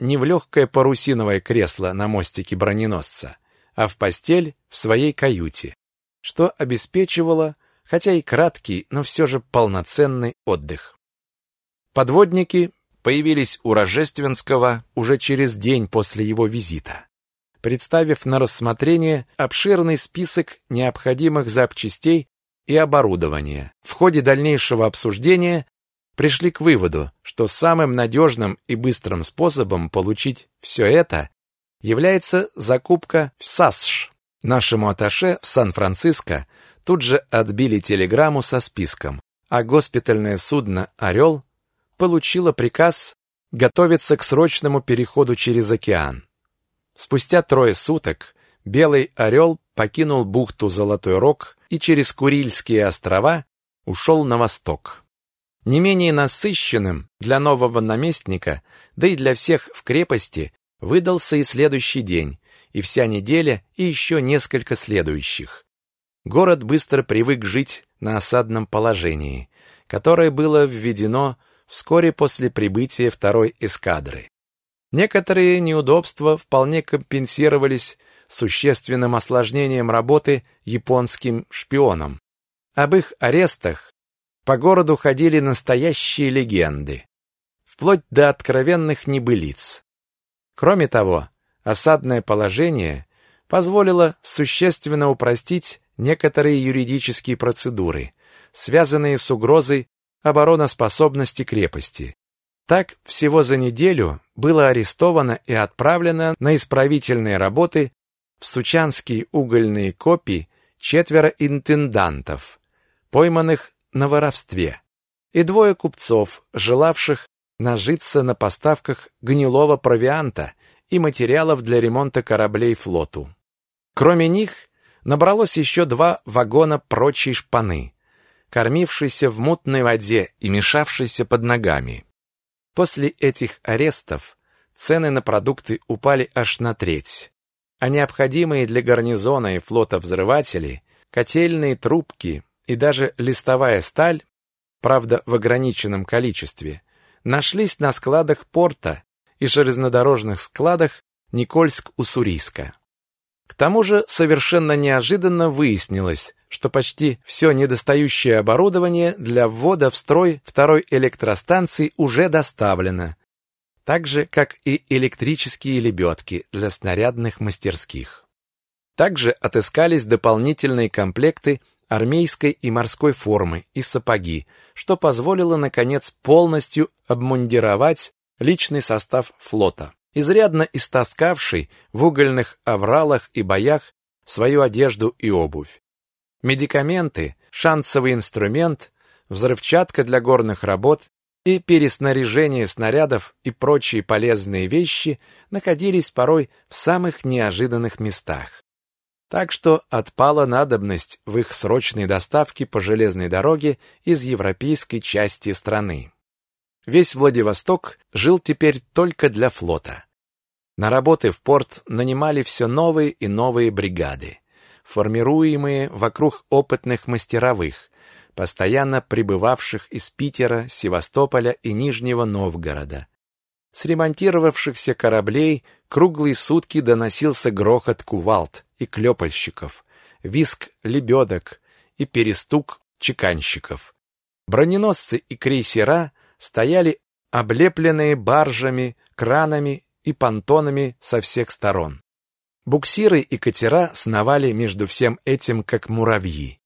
не в легкое парусиновое кресло на мостике броненосца, а в постель в своей каюте, что обеспечивало хотя и краткий, но все же полноценный отдых. Подводники появились у Рожественского уже через день после его визита, представив на рассмотрение обширный список необходимых запчастей и оборудования. В ходе дальнейшего обсуждения пришли к выводу, что самым надежным и быстрым способом получить все это является закупка в САСШ. Нашему атташе в Сан-Франциско тут же отбили телеграмму со списком, а госпитальное судно «Орел» получило приказ готовиться к срочному переходу через океан. Спустя трое суток Белый Орел покинул бухту Золотой Рог и через Курильские острова ушел на восток. Не менее насыщенным для нового наместника, да и для всех в крепости, выдался и следующий день, и вся неделя, и еще несколько следующих. Город быстро привык жить на осадном положении, которое было введено вскоре после прибытия второй эскадры. Некоторые неудобства вполне компенсировались существенным осложнением работы японским шпионам. Об их арестах по городу ходили настоящие легенды, вплоть до откровенных небылиц. Кроме того, осадное положение позволило существенно упростить некоторые юридические процедуры, связанные с угрозой обороноспособности крепости. Так, всего за неделю было арестовано и отправлено на исправительные работы в Сучанские угольные копии четверо интендантов, пойманных на воровстве, и двое купцов, желавших нажиться на поставках гнилого провианта и материалов для ремонта кораблей флоту. Кроме них, набралось еще два вагона прочей шпаны, кормившейся в мутной воде и мешавшейся под ногами. После этих арестов цены на продукты упали аж на треть, а необходимые для гарнизона и флота взрыватели, котельные трубки и даже листовая сталь, правда в ограниченном количестве, нашлись на складах порта и железнодорожных складах Никольск-Уссурийска. К тому же совершенно неожиданно выяснилось, что почти все недостающее оборудование для ввода в строй второй электростанции уже доставлено, так же, как и электрические лебедки для снарядных мастерских. Также отыскались дополнительные комплекты армейской и морской формы и сапоги, что позволило, наконец, полностью обмундировать личный состав флота, изрядно истаскавший в угольных авралах и боях свою одежду и обувь. Медикаменты, шансовый инструмент, взрывчатка для горных работ и переснаряжение снарядов и прочие полезные вещи находились порой в самых неожиданных местах. Так что отпала надобность в их срочной доставке по железной дороге из европейской части страны. Весь Владивосток жил теперь только для флота. На работы в порт нанимали все новые и новые бригады, формируемые вокруг опытных мастеровых, постоянно прибывавших из Питера, Севастополя и Нижнего Новгорода. С ремонтировавшихся кораблей круглые сутки доносился грохот кувалд и клепальщиков, виск лебедок и перестук чеканщиков. Броненосцы и крейсера стояли облепленные баржами, кранами и понтонами со всех сторон. Буксиры и катера сновали между всем этим, как муравьи.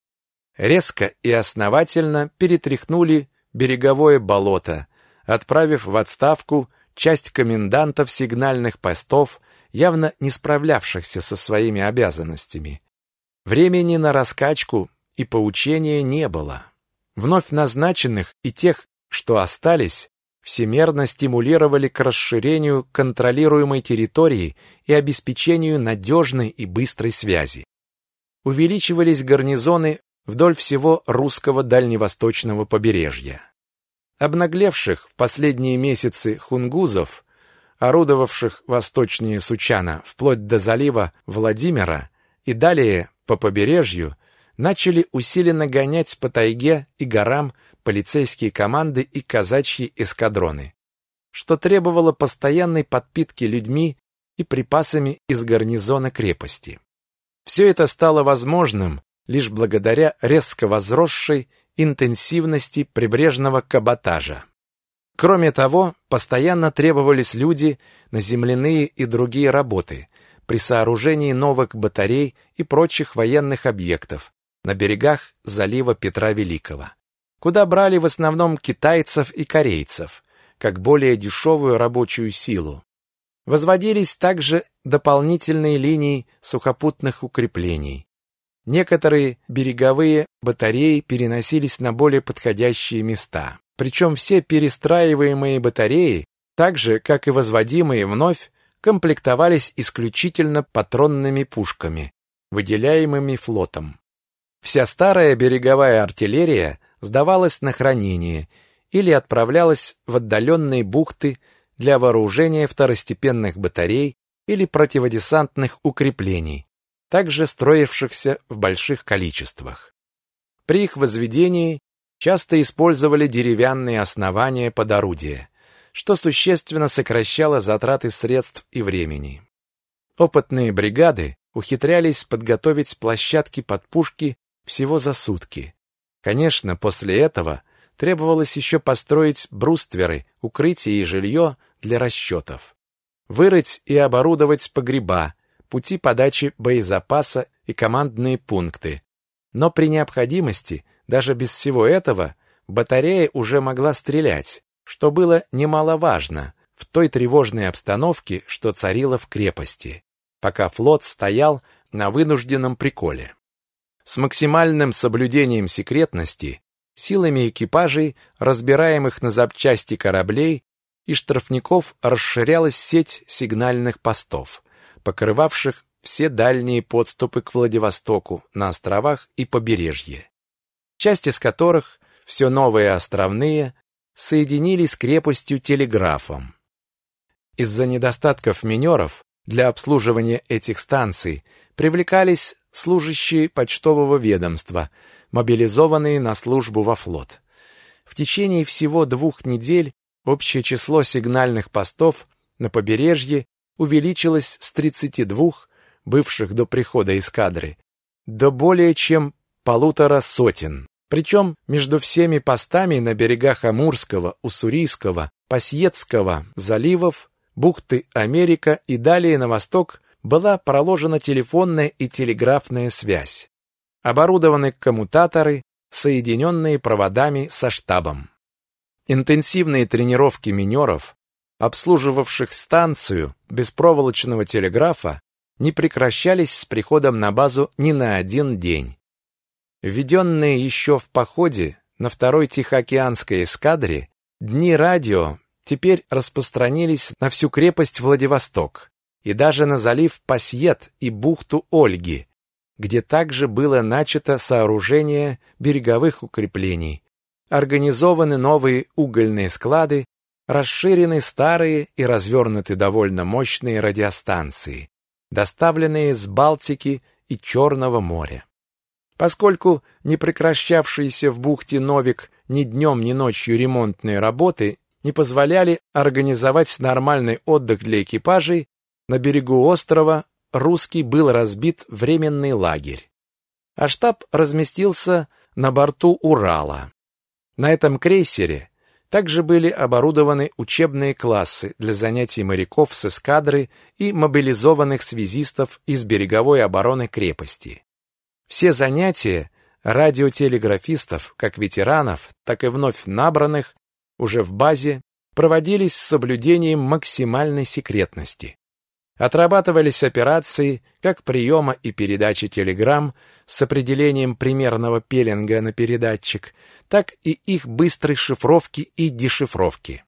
Резко и основательно перетряхнули береговое болото, отправив в отставку часть комендантов сигнальных постов, явно не справлявшихся со своими обязанностями. Времени на раскачку и поучение не было. Вновь назначенных и тех, что остались, всемерно стимулировали к расширению контролируемой территории и обеспечению надежной и быстрой связи. Увеличивались гарнизоны вдоль всего русского дальневосточного побережья. Обнаглевших в последние месяцы хунгузов, орудовавших восточнее Сучана вплоть до залива Владимира и далее по побережью, начали усиленно гонять по тайге и горам полицейские команды и казачьи эскадроны, что требовало постоянной подпитки людьми и припасами из гарнизона крепости. Все это стало возможным лишь благодаря резко возросшей интенсивности прибрежного каботажа. Кроме того, постоянно требовались люди на земляные и другие работы при сооружении новых батарей и прочих военных объектов на берегах залива Петра Великого. Куда брали в основном китайцев и корейцев, как более дешевую рабочую силу. Возводились также дополнительные линии сухопутных укреплений. Некоторые береговые батареи переносились на более подходящие места. Причем все перестраиваемые батареи, так же, как и возводимые вновь, комплектовались исключительно патронными пушками, выделяемыми флотом. Вся старая береговая артиллерия сдавалась на хранение или отправлялась в отдаленные бухты для вооружения второстепенных батарей или противодесантных укреплений, также строившихся в больших количествах. При их возведении часто использовали деревянные основания под орудие, что существенно сокращало затраты средств и времени. Опытные бригады ухитрялись подготовить площадки под пушки всего за сутки. Конечно, после этого требовалось еще построить брустверы, укрытие и жилье для расчетов. Вырыть и оборудовать погреба, пути подачи боезапаса и командные пункты. Но при необходимости, даже без всего этого, батарея уже могла стрелять, что было немаловажно в той тревожной обстановке, что царила в крепости, пока флот стоял на вынужденном приколе. С максимальным соблюдением секретности, силами экипажей, разбираемых на запчасти кораблей, и штрафников расширялась сеть сигнальных постов, покрывавших все дальние подступы к Владивостоку на островах и побережье, часть из которых, все новые островные, соединились с крепостью телеграфом. Из-за недостатков минеров для обслуживания этих станций привлекались служащие почтового ведомства, мобилизованные на службу во флот. В течение всего двух недель общее число сигнальных постов на побережье увеличилось с 32, бывших до прихода эскадры, до более чем полутора сотен. Причем между всеми постами на берегах Амурского, Уссурийского, Пасьетского заливов, бухты Америка и далее на восток была проложена телефонная и телеграфная связь. Оборудованы коммутаторы, соединенные проводами со штабом. Интенсивные тренировки минеров, обслуживавших станцию беспроволочного телеграфа, не прекращались с приходом на базу ни на один день. Введенные еще в походе на второй Тихоокеанской эскадре, дни радио теперь распространились на всю крепость Владивосток и даже на залив Пасьет и бухту Ольги, где также было начато сооружение береговых укреплений, организованы новые угольные склады, расширены старые и развернуты довольно мощные радиостанции, доставленные с Балтики и Черного моря. Поскольку не прекращавшиеся в бухте Новик ни днем, ни ночью ремонтные работы не позволяли организовать нормальный отдых для экипажей, на берегу острова русский был разбит временный лагерь, а штаб разместился на борту Урала. На этом крейсере также были оборудованы учебные классы для занятий моряков с эскадры и мобилизованных связистов из береговой обороны крепости. Все занятия радиотелеграфистов, как ветеранов, так и вновь набранных, уже в базе, проводились с соблюдением максимальной секретности. Отрабатывались операции как приема и передачи телеграмм с определением примерного пеленга на передатчик, так и их быстрой шифровки и дешифровки.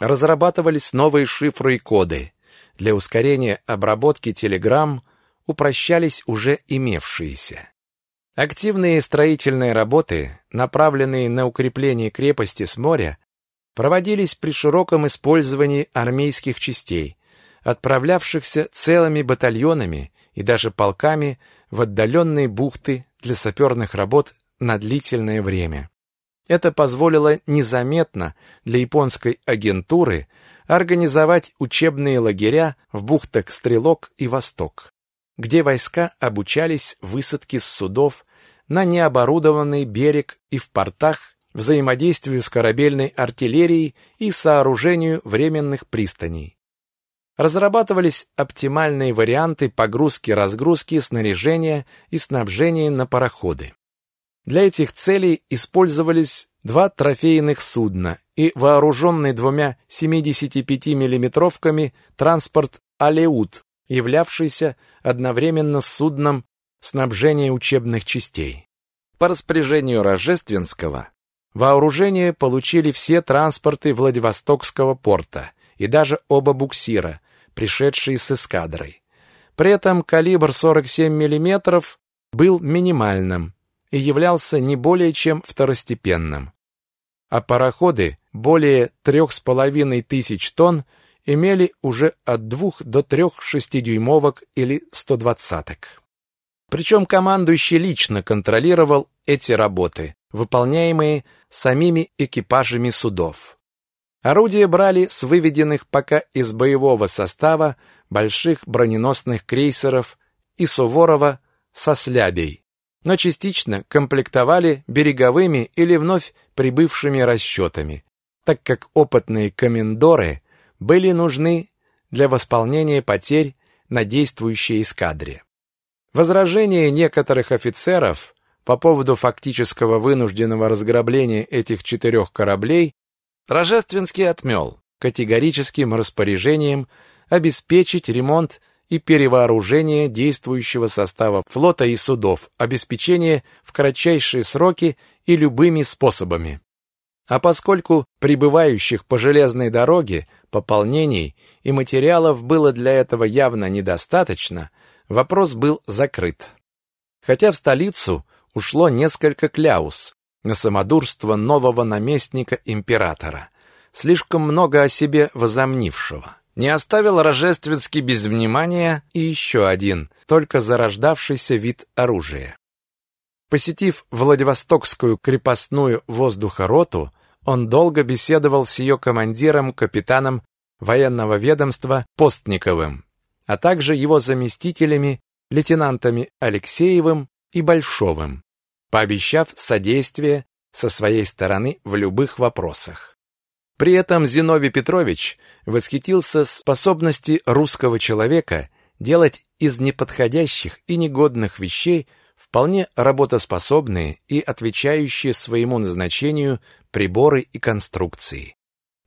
Разрабатывались новые шифры и коды. Для ускорения обработки телеграмм упрощались уже имевшиеся. Активные строительные работы, направленные на укрепление крепости с моря, проводились при широком использовании армейских частей, отправлявшихся целыми батальонами и даже полками в отдаленные бухты для саперных работ на длительное время. Это позволило незаметно для японской агентуры организовать учебные лагеря в бухтах Стрелок и Восток, где войска обучались высадке с судов на необорудованный берег и в портах взаимодействию с корабельной артиллерией и сооружению временных пристаней разрабатывались оптимальные варианты погрузки-разгрузки снаряжения и снабжения на пароходы. Для этих целей использовались два трофейных судна и вооруженный двумя 75-миллиметровками транспорт «Алеут», являвшийся одновременно судном снабжения учебных частей. По распоряжению Рожественского вооружение получили все транспорты Владивостокского порта и даже оба буксира, пришедшие с эскадрой. При этом калибр 47 мм был минимальным и являлся не более чем второстепенным. А пароходы более трех с половиной тысяч тонн имели уже от двух до трех шестидюймовок или 120-ок. Причем командующий лично контролировал эти работы, выполняемые самими экипажами судов. Орудия брали с выведенных пока из боевого состава больших броненосных крейсеров и Суворова со слябей, но частично комплектовали береговыми или вновь прибывшими расчетами, так как опытные комендоры были нужны для восполнения потерь на действующей эскадре. Возражения некоторых офицеров по поводу фактического вынужденного разграбления этих четырех кораблей Рожественский отмел категорическим распоряжением обеспечить ремонт и перевооружение действующего состава флота и судов, обеспечение в кратчайшие сроки и любыми способами. А поскольку прибывающих по железной дороге пополнений и материалов было для этого явно недостаточно, вопрос был закрыт. Хотя в столицу ушло несколько кляус на самодурство нового наместника императора, слишком много о себе возомнившего. Не оставил Рожественский без внимания и еще один, только зарождавшийся вид оружия. Посетив Владивостокскую крепостную воздухороту, он долго беседовал с ее командиром, капитаном военного ведомства Постниковым, а также его заместителями, лейтенантами Алексеевым и Большовым, пообещав содействие со своей стороны в любых вопросах. При этом Зиновий Петрович восхитился способности русского человека делать из неподходящих и негодных вещей вполне работоспособные и отвечающие своему назначению приборы и конструкции.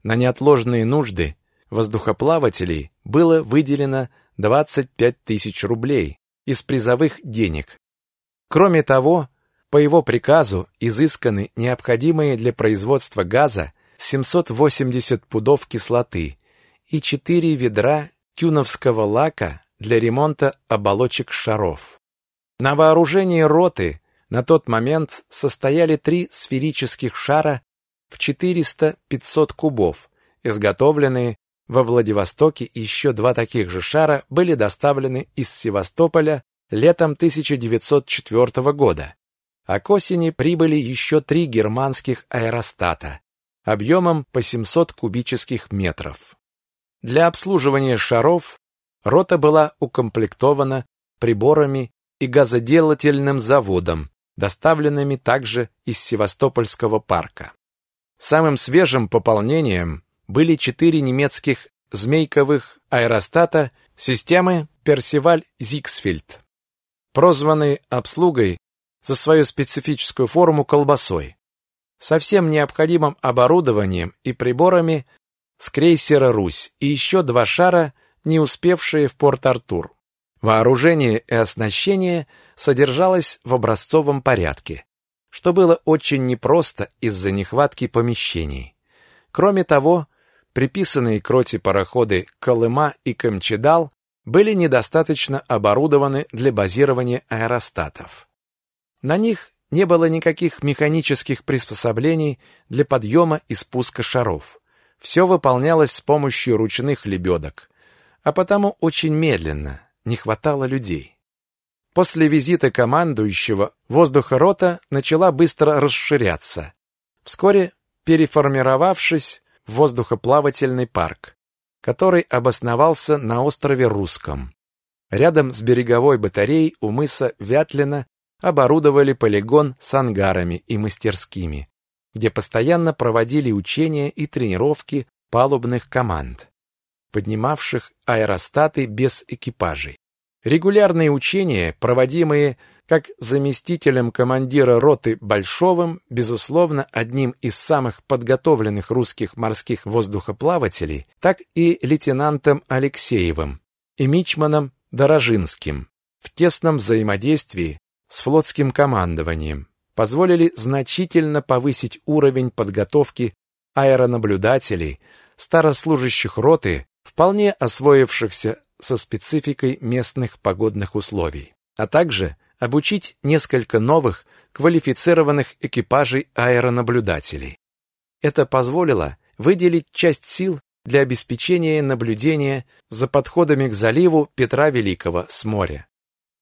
На неотложные нужды воздухоплавателей было выделено 25 тысяч рублей из призовых денег. Кроме того, по его приказу изысканы необходимые для производства газа 780 пудов кислоты и 4 ведра тюновского лака для ремонта оболочек шаров. На вооружении роты на тот момент состояли три сферических шара в 400-500 кубов, изготовленные во Владивостоке еще два таких же шара были доставлены из Севастополя летом 1904 года. А к осени прибыли еще три германских аэростата объемом по 700 кубических метров. Для обслуживания шаров рота была укомплектована приборами и газоделательным заводом, доставленными также из Севастопольского парка. Самым свежим пополнением были четыре немецких змейковых аэростата системы Персиваль-Зигсфельд, прозванные обслугой за свою специфическую форму колбасой со всем необходимым оборудованием и приборами с крейсера «Русь» и еще два шара, не успевшие в Порт-Артур. Вооружение и оснащение содержалось в образцовом порядке, что было очень непросто из-за нехватки помещений. Кроме того, приписанные к роте пароходы «Колыма» и «Камчедал» были недостаточно оборудованы для базирования аэростатов. На них не было никаких механических приспособлений для подъема и спуска шаров. Все выполнялось с помощью ручных лебедок, а потому очень медленно, не хватало людей. После визита командующего воздухорота начала быстро расширяться, вскоре переформировавшись в воздухоплавательный парк, который обосновался на острове Русском. Рядом с береговой батареей у мыса Вятлина оборудовали полигон с ангарами и мастерскими, где постоянно проводили учения и тренировки палубных команд, поднимавших аэростаты без экипажей. Регулярные учения, проводимые как заместителем командира роты Большовым, безусловно, одним из самых подготовленных русских морских воздухоплавателей, так и лейтенантом Алексеевым и мичманом Дорожинским в тесном взаимодействии с флотским командованием позволили значительно повысить уровень подготовки аэронаблюдателей, старослужащих роты, вполне освоившихся со спецификой местных погодных условий, а также обучить несколько новых квалифицированных экипажей аэронаблюдателей. Это позволило выделить часть сил для обеспечения наблюдения за подходами к заливу Петра Великого с моря.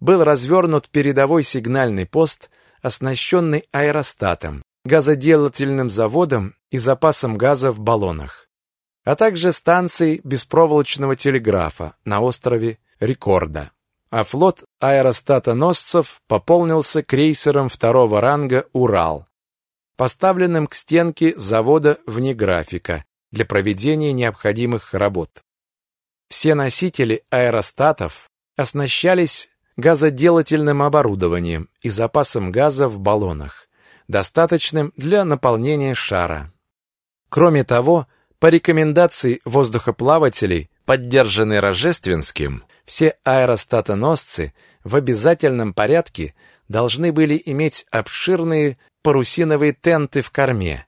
Был развернут передовой сигнальный пост, оснащенный аэростатом, газоделательным заводом и запасом газа в баллонах а также станцией беспроволочного телеграфа на острове Рекорда. А флот аэростатоносцев пополнился крейсером второго ранга «Урал», поставленным к стенке завода вне графика для проведения необходимых работ. Все носители аэростатов оснащались газоделательным оборудованием и запасом газа в баллонах, достаточным для наполнения шара. Кроме того, по рекомендации воздухоплавателей, поддержанной Рожественским, все аэростатоносцы в обязательном порядке должны были иметь обширные парусиновые тенты в корме.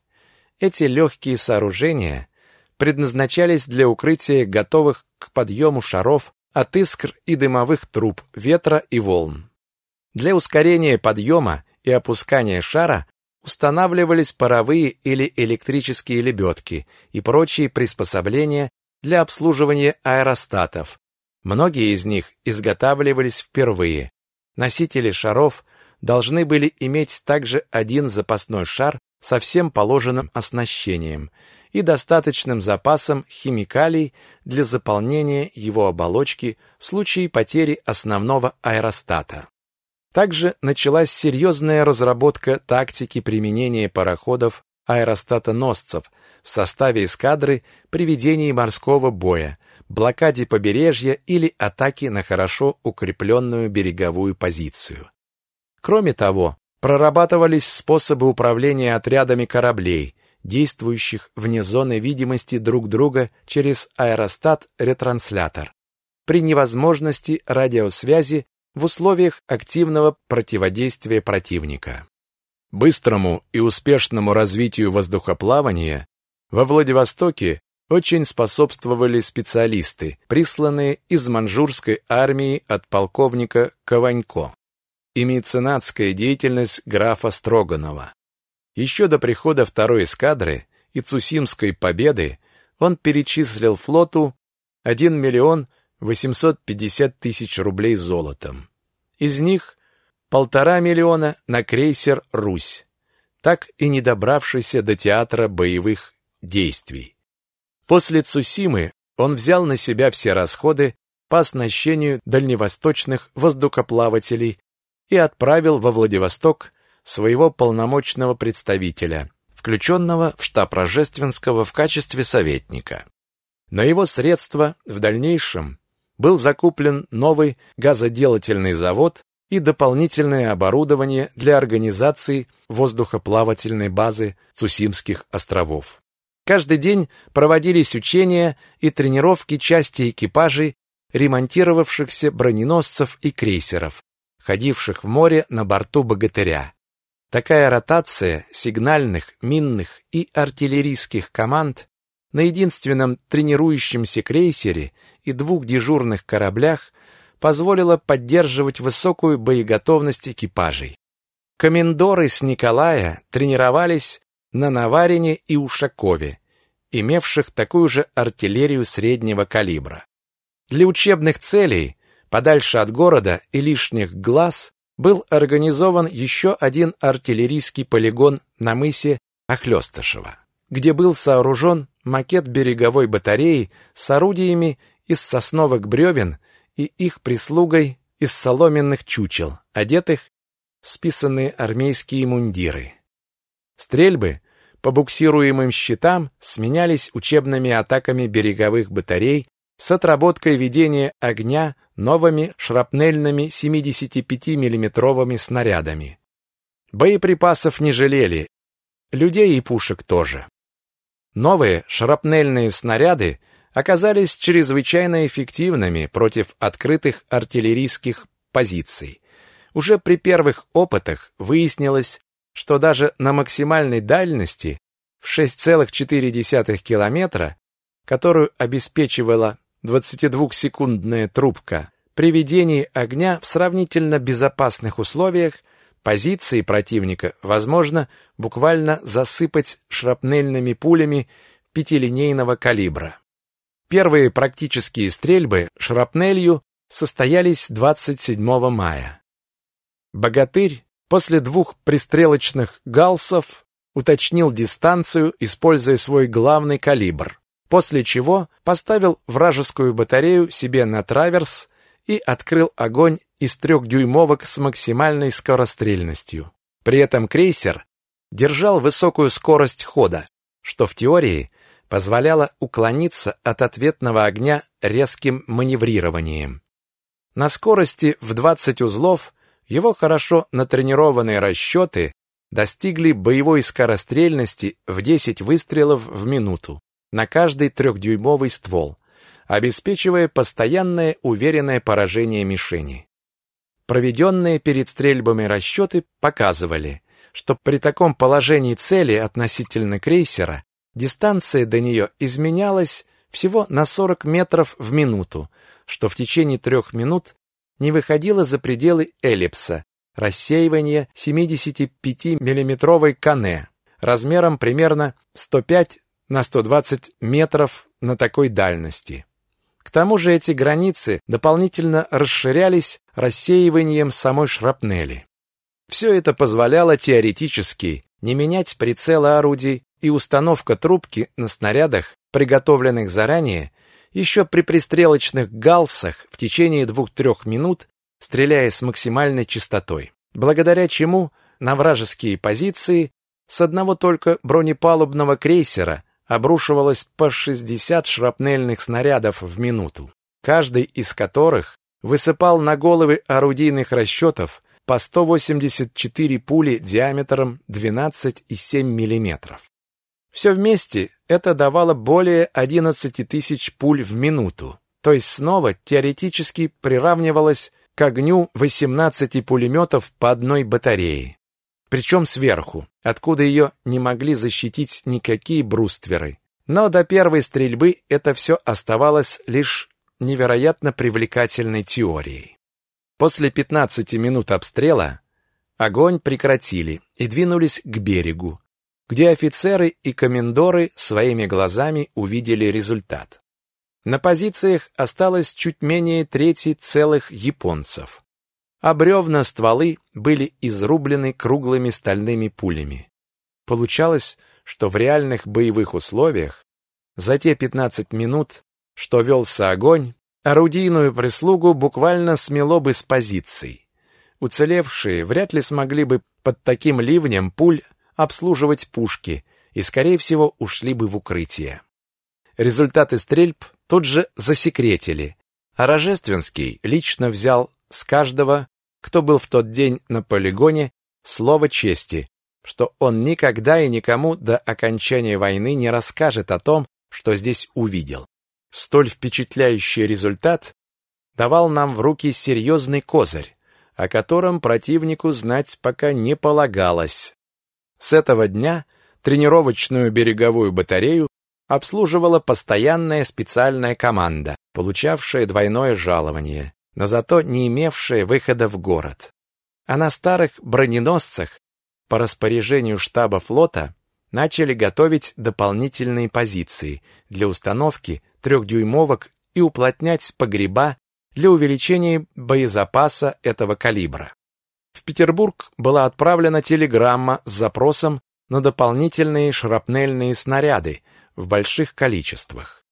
Эти легкие сооружения предназначались для укрытия готовых к подъему шаров от искр и дымовых труб, ветра и волн. Для ускорения подъема и опускания шара устанавливались паровые или электрические лебедки и прочие приспособления для обслуживания аэростатов. Многие из них изготавливались впервые. Носители шаров должны были иметь также один запасной шар со всем положенным оснащением и достаточным запасом химикалий для заполнения его оболочки в случае потери основного аэростата. Также началась серьезная разработка тактики применения пароходов аэростатоносцев в составе эскадры при ведении морского боя, блокаде побережья или атаке на хорошо укрепленную береговую позицию. Кроме того, прорабатывались способы управления отрядами кораблей, действующих вне зоны видимости друг друга через аэростат-ретранслятор. При невозможности радиосвязи в условиях активного противодействия противника. Быстрому и успешному развитию воздухоплавания во Владивостоке очень способствовали специалисты, присланные из маньчжурской армии от полковника Кованько и меценатская деятельность графа Строганова. Еще до прихода второй эскадры и Цусимской победы он перечислил флоту 1 миллион 850 тысяч рублей золотом. Из них полтора миллиона на крейсер «Русь», так и не добравшийся до театра боевых действий. После Цусимы он взял на себя все расходы по оснащению дальневосточных воздухоплавателей и отправил во Владивосток своего полномочного представителя, включенного в штаб Рожественского в качестве советника. На его средства в дальнейшем был закуплен новый газоделательный завод и дополнительное оборудование для организации воздухоплавательной базы Цусимских островов. Каждый день проводились учения и тренировки части экипажей ремонтировавшихся броненосцев и крейсеров, ходивших в море на борту «Богатыря». Такая ротация сигнальных, минных и артиллерийских команд на единственном тренирующемся крейсере и двух дежурных кораблях позволила поддерживать высокую боеготовность экипажей. Комендоры с Николая тренировались на Наварине и Ушакове, имевших такую же артиллерию среднего калибра. Для учебных целей, подальше от города и лишних глаз, был организован еще один артиллерийский полигон на мысе Охлёстышево, где был сооружен макет береговой батареи с орудиями из сосновых бревен и их прислугой из соломенных чучел, одетых в списанные армейские мундиры. Стрельбы по буксируемым щитам сменялись учебными атаками береговых батарей с отработкой ведения огня новыми шрапнельными 75 миллиметровыми снарядами. Боеприпасов не жалели, людей и пушек тоже. Новые шрапнельные снаряды оказались чрезвычайно эффективными против открытых артиллерийских позиций. Уже при первых опытах выяснилось, что даже на максимальной дальности в 6,4 километра, которую обеспечивала 22-секундная трубка, при ведении огня в сравнительно безопасных условиях позиции противника возможно буквально засыпать шрапнельными пулями пятилинейного калибра. Первые практические стрельбы шрапнелью состоялись 27 мая. Богатырь после двух пристрелочных галсов уточнил дистанцию, используя свой главный калибр, после чего поставил вражескую батарею себе на траверс и открыл огонь из трехдюймовок с максимальной скорострельностью. При этом крейсер держал высокую скорость хода, что в теории позволяло уклониться от ответного огня резким маневрированием. На скорости в 20 узлов его хорошо натренированные расчеты достигли боевой скорострельности в 10 выстрелов в минуту на каждый трехдюймовый ствол, обеспечивая постоянное уверенное поражение мишени. Проведенные перед стрельбами расчеты показывали, что при таком положении цели относительно крейсера Дистанция до нее изменялась всего на 40 метров в минуту, что в течение трех минут не выходило за пределы эллипса, рассеивания 75-миллиметровой кане, размером примерно 105 на 120 метров на такой дальности. К тому же эти границы дополнительно расширялись рассеиванием самой шрапнели. Все это позволяло теоретически не менять прицела орудий и установка трубки на снарядах, приготовленных заранее, еще при пристрелочных галсах в течение двух-трех минут, стреляя с максимальной частотой, благодаря чему на вражеские позиции с одного только бронепалубного крейсера обрушивалось по 60 шрапнельных снарядов в минуту, каждый из которых высыпал на головы орудийных расчетов по 184 пули диаметром 12,7 мм. Все вместе это давало более 11 тысяч пуль в минуту, то есть снова теоретически приравнивалось к огню 18 пулеметов по одной батарее. Причем сверху, откуда ее не могли защитить никакие брустверы. Но до первой стрельбы это все оставалось лишь невероятно привлекательной теорией. После 15 минут обстрела огонь прекратили и двинулись к берегу, где офицеры и комендоры своими глазами увидели результат. На позициях осталось чуть менее трети целых японцев, а бревна стволы были изрублены круглыми стальными пулями. Получалось, что в реальных боевых условиях за те 15 минут, что велся огонь, орудийную прислугу буквально смело бы с позиций. Уцелевшие вряд ли смогли бы под таким ливнем пуль обслуживать пушки и, скорее всего, ушли бы в укрытие. Результаты стрельб тут же засекретили, а Рожественский лично взял с каждого, кто был в тот день на полигоне, слово чести, что он никогда и никому до окончания войны не расскажет о том, что здесь увидел. Столь впечатляющий результат давал нам в руки серьезный козырь, о котором противнику знать пока не полагалось. С этого дня тренировочную береговую батарею обслуживала постоянная специальная команда, получавшая двойное жалование, но зато не имевшая выхода в город. А на старых броненосцах по распоряжению штаба флота начали готовить дополнительные позиции для установки трехдюймовок и уплотнять погреба для увеличения боезапаса этого калибра. В Петербург была отправлена телеграмма с запросом на дополнительные шрапнельные снаряды в больших количествах.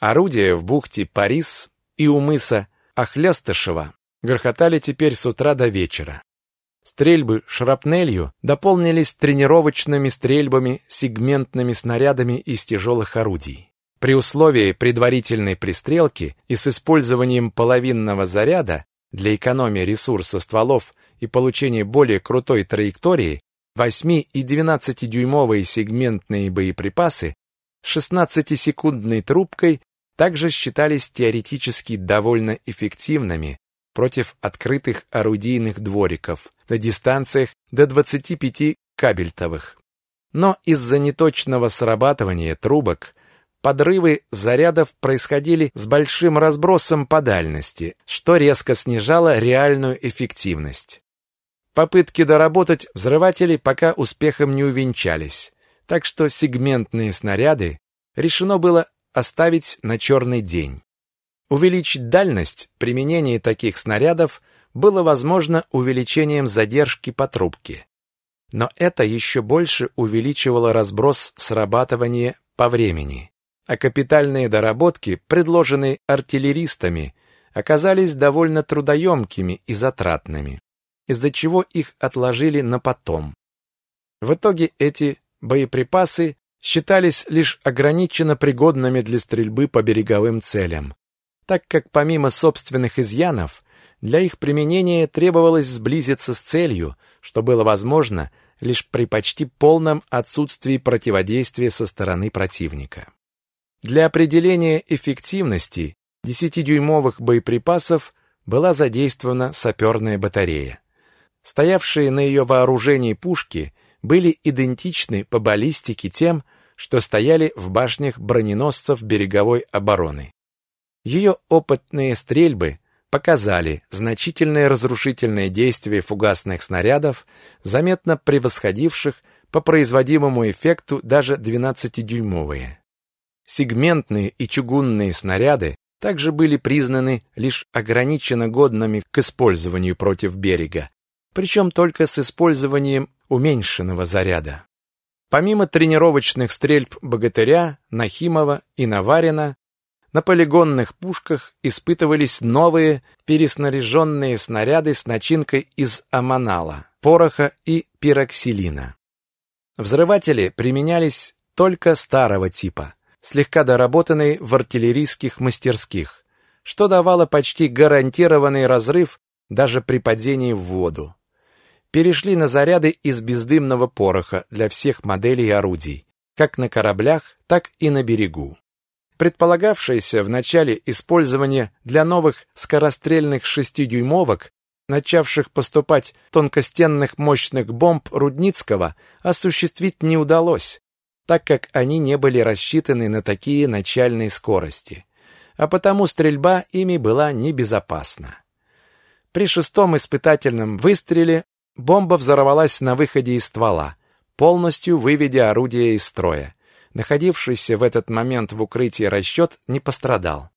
Орудия в бухте Парис и у мыса Ахлястышева грохотали теперь с утра до вечера. Стрельбы шрапнелью дополнились тренировочными стрельбами сегментными снарядами из тяжелых орудий. При условии предварительной пристрелки и с использованием половинного заряда для экономии ресурса стволов и получения более крутой траектории 8 и 12-дюймовые сегментные боеприпасы 16-секундной трубкой также считались теоретически довольно эффективными против открытых орудийных двориков на дистанциях до 25 кабельтовых. Но из-за неточного срабатывания трубок подрывы зарядов происходили с большим разбросом по дальности, что резко снижало реальную эффективность. Попытки доработать взрыватели пока успехом не увенчались, так что сегментные снаряды решено было оставить на черный день. Увеличить дальность применения таких снарядов было возможно увеличением задержки по трубке. Но это еще больше увеличивало разброс срабатывания по времени. А капитальные доработки, предложенные артиллеристами, оказались довольно трудоемкими и затратными, из-за чего их отложили на потом. В итоге эти боеприпасы считались лишь ограниченно пригодными для стрельбы по береговым целям, так как помимо собственных изъянов, для их применения требовалось сблизиться с целью, что было возможно лишь при почти полном отсутствии противодействия со стороны противника. Для определения эффективности 10-дюймовых боеприпасов была задействована саперная батарея. Стоявшие на ее вооружении пушки были идентичны по баллистике тем, что стояли в башнях броненосцев береговой обороны. Ее опытные стрельбы показали значительное разрушительное действие фугасных снарядов, заметно превосходивших по производимому эффекту даже 12-дюймовые. Сегментные и чугунные снаряды также были признаны лишь ограниченно годными к использованию против берега, причем только с использованием уменьшенного заряда. Помимо тренировочных стрельб Богатыря, Нахимова и Наварина, на полигонных пушках испытывались новые переснаряженные снаряды с начинкой из аманала, пороха и пироксилина. Взрыватели применялись только старого типа, слегка доработанные в артиллерийских мастерских, что давало почти гарантированный разрыв даже при падении в воду перешли на заряды из бездымного пороха для всех моделей орудий, как на кораблях, так и на берегу. Предполагавшееся в начале использование для новых скорострельных шестидюймовок, начавших поступать тонкостенных мощных бомб Рудницкого, осуществить не удалось, так как они не были рассчитаны на такие начальные скорости, а потому стрельба ими была небезопасна. При шестом испытательном выстреле Бомба взорвалась на выходе из ствола, полностью выведя орудие из строя. Находившийся в этот момент в укрытии расчет не пострадал.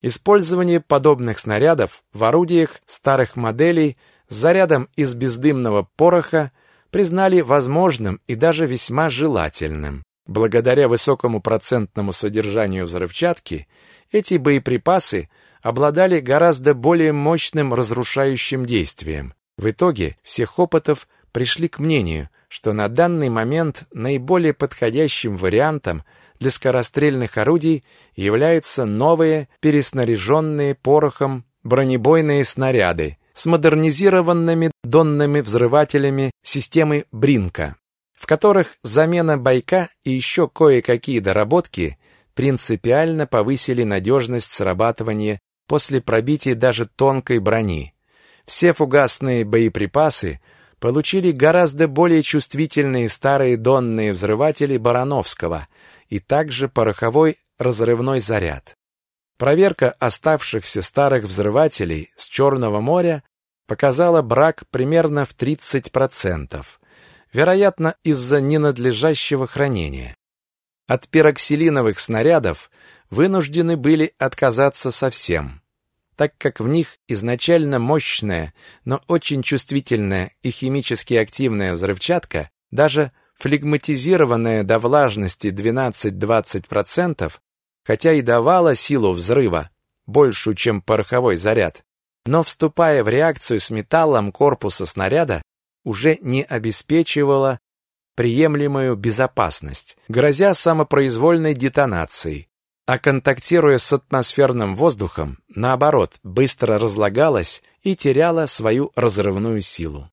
Использование подобных снарядов в орудиях старых моделей с зарядом из бездымного пороха признали возможным и даже весьма желательным. Благодаря высокому процентному содержанию взрывчатки, эти боеприпасы обладали гораздо более мощным разрушающим действием, в итоге всех опытов пришли к мнению, что на данный момент наиболее подходящим вариантом для скорострельных орудий являются новые переснаряженные порохом бронебойные снаряды с модернизированными донными взрывателями системы Бринка, в которых замена байка и еще кое-какие доработки принципиально повысили надежность срабатывания после пробития даже тонкой брони. Все фугасные боеприпасы получили гораздо более чувствительные старые донные взрыватели Барановского и также пороховой разрывной заряд. Проверка оставшихся старых взрывателей с Черного моря показала брак примерно в 30%, вероятно, из-за ненадлежащего хранения. От пироксилиновых снарядов вынуждены были отказаться совсем так как в них изначально мощная, но очень чувствительная и химически активная взрывчатка, даже флегматизированная до влажности 12-20%, хотя и давала силу взрыва, большую, чем пороховой заряд, но, вступая в реакцию с металлом корпуса снаряда, уже не обеспечивала приемлемую безопасность, грозя самопроизвольной детонацией, а контактируя с атмосферным воздухом, наоборот, быстро разлагалась и теряла свою разрывную силу.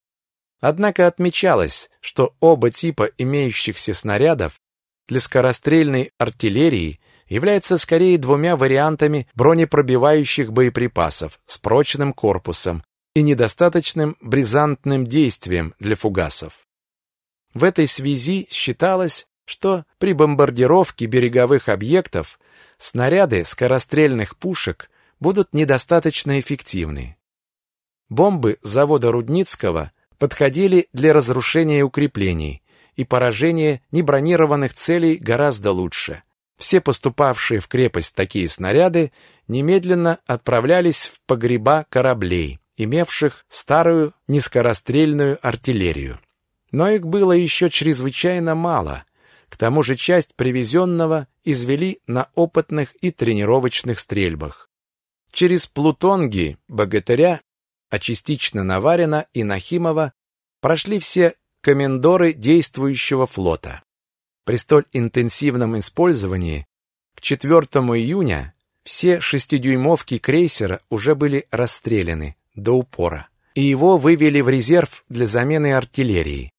Однако отмечалось, что оба типа имеющихся снарядов для скорострельной артиллерии являются скорее двумя вариантами бронепробивающих боеприпасов с прочным корпусом и недостаточным бризантным действием для фугасов. В этой связи считалось, что при бомбардировке береговых объектов снаряды скорострельных пушек будут недостаточно эффективны. Бомбы завода Рудницкого подходили для разрушения укреплений и поражения небронированных целей гораздо лучше. Все поступавшие в крепость такие снаряды немедленно отправлялись в погреба кораблей, имевших старую низкорастрельную артиллерию. Но их было еще чрезвычайно мало. К тому же часть привезенного извели на опытных и тренировочных стрельбах. Через Плутонги, Богатыря, а частично Наварина и Нахимова прошли все комендоры действующего флота. При столь интенсивном использовании к 4 июня все шестидюймовки крейсера уже были расстреляны до упора, и его вывели в резерв для замены артиллерии.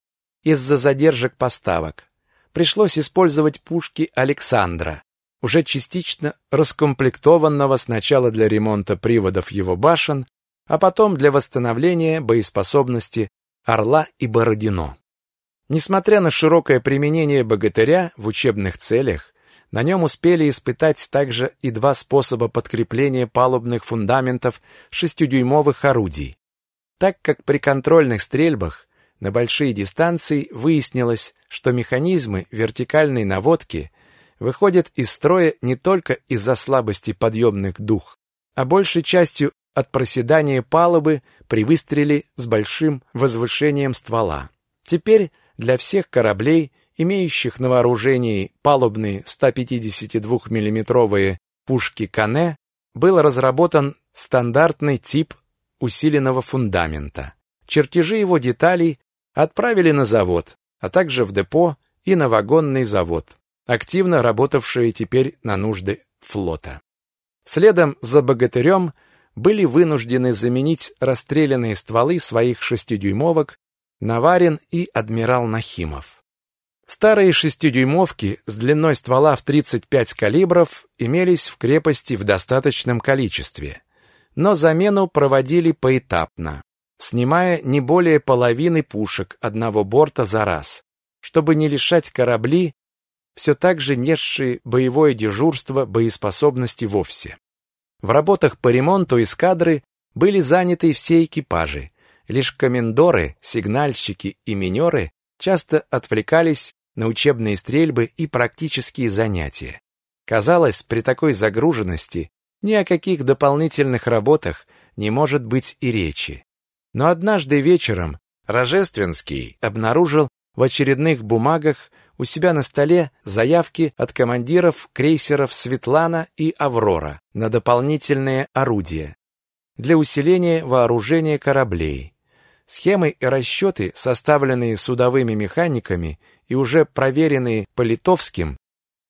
Из-за задержек поставок пришлось использовать пушки Александра, уже частично раскомплектованного сначала для ремонта приводов его башен, а потом для восстановления боеспособности Орла и Бородино. Несмотря на широкое применение богатыря в учебных целях, на нем успели испытать также и два способа подкрепления палубных фундаментов шестидюймовых орудий. Так как при контрольных стрельбах на большие дистанции выяснилось, что механизмы вертикальной наводки выходят из строя не только из-за слабости подъемных дух, а большей частью от проседания палубы при выстреле с большим возвышением ствола. Теперь для всех кораблей, имеющих на вооружении палубные 152 миллиметровые пушки Кане, был разработан стандартный тип усиленного фундамента. Чертежи его деталей отправили на завод, а также в депо и на вагонный завод, активно работавшие теперь на нужды флота. Следом за «Богатырем» были вынуждены заменить расстрелянные стволы своих шестидюймовок Наварин и адмирал Нахимов. Старые шестидюймовки с длиной ствола в 35 калибров имелись в крепости в достаточном количестве, но замену проводили поэтапно, снимая не более половины пушек одного борта за раз, чтобы не лишать корабли, все так же несшие боевое дежурство боеспособности вовсе. В работах по ремонту эскадры были заняты все экипажи, Лишь комендоры, сигнальщики и минеры часто отвлекались на учебные стрельбы и практические занятия. Казалось, при такой загруженности ни о каких дополнительных работах не может быть и речи. Но однажды вечером Рожественский обнаружил в очередных бумагах у себя на столе заявки от командиров крейсеров «Светлана» и «Аврора» на дополнительные орудия для усиления вооружения кораблей. Схемы и расчеты, составленные судовыми механиками и уже проверенные Политовским,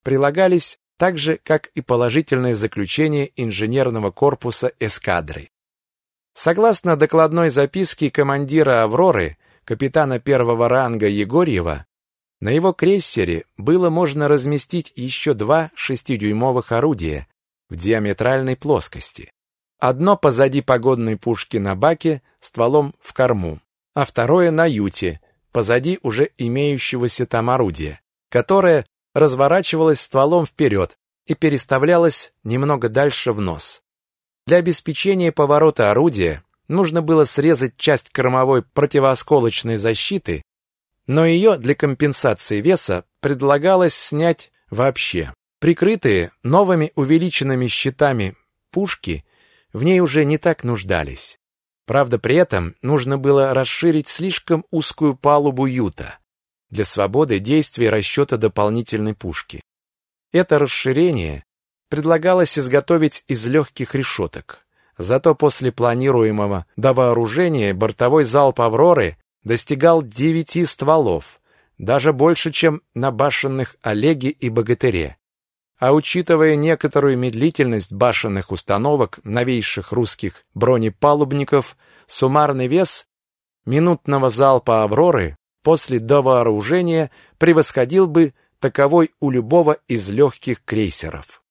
прилагались так же, как и положительное заключение инженерного корпуса эскадры. Согласно докладной записке командира «Авроры», капитана первого ранга Егорьева, на его крейсере было можно разместить еще два шестидюймовых орудия в диаметральной плоскости. Одно позади погодной пушки на баке стволом в корму, а второе на юте, позади уже имеющегося там орудия, которое разворачивалось стволом вперед и переставлялось немного дальше в нос. Для обеспечения поворота орудия нужно было срезать часть кормовой противоосколочной защиты, но ее для компенсации веса предлагалось снять вообще. Прикрытые новыми увеличенными щитами пушки в ней уже не так нуждались. Правда, при этом нужно было расширить слишком узкую палубу юта для свободы действия расчета дополнительной пушки. Это расширение предлагалось изготовить из легких решеток. Зато после планируемого довооружения бортовой залп «Авроры» достигал девяти стволов, даже больше, чем на башенных «Олеге» и «Богатыре». а учитывая некоторую медлительность башенных установок новейших русских бронепалубников, суммарный вес минутного залпа «Авроры» после довооружения превосходил бы таковой у любого из легких крейсеров.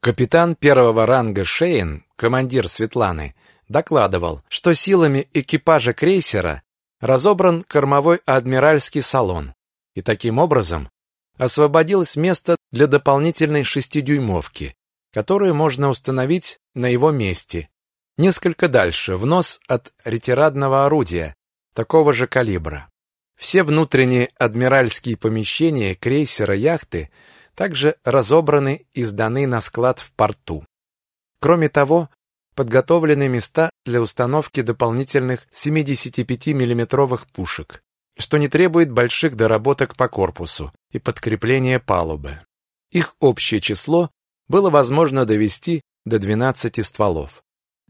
Капитан первого ранга Шейн, командир Светланы, докладывал, что силами экипажа крейсера разобран кормовой адмиральский салон, и таким образом освободилось место для дополнительной шестидюймовки, которую можно установить на его месте. Несколько дальше, в нос от ретирадного орудия, такого же калибра. Все внутренние адмиральские помещения крейсера яхты также разобраны и сданы на склад в порту. Кроме того, подготовлены места для установки дополнительных 75 миллиметровых пушек, что не требует больших доработок по корпусу и подкрепления палубы. Их общее число было возможно довести до 12 стволов.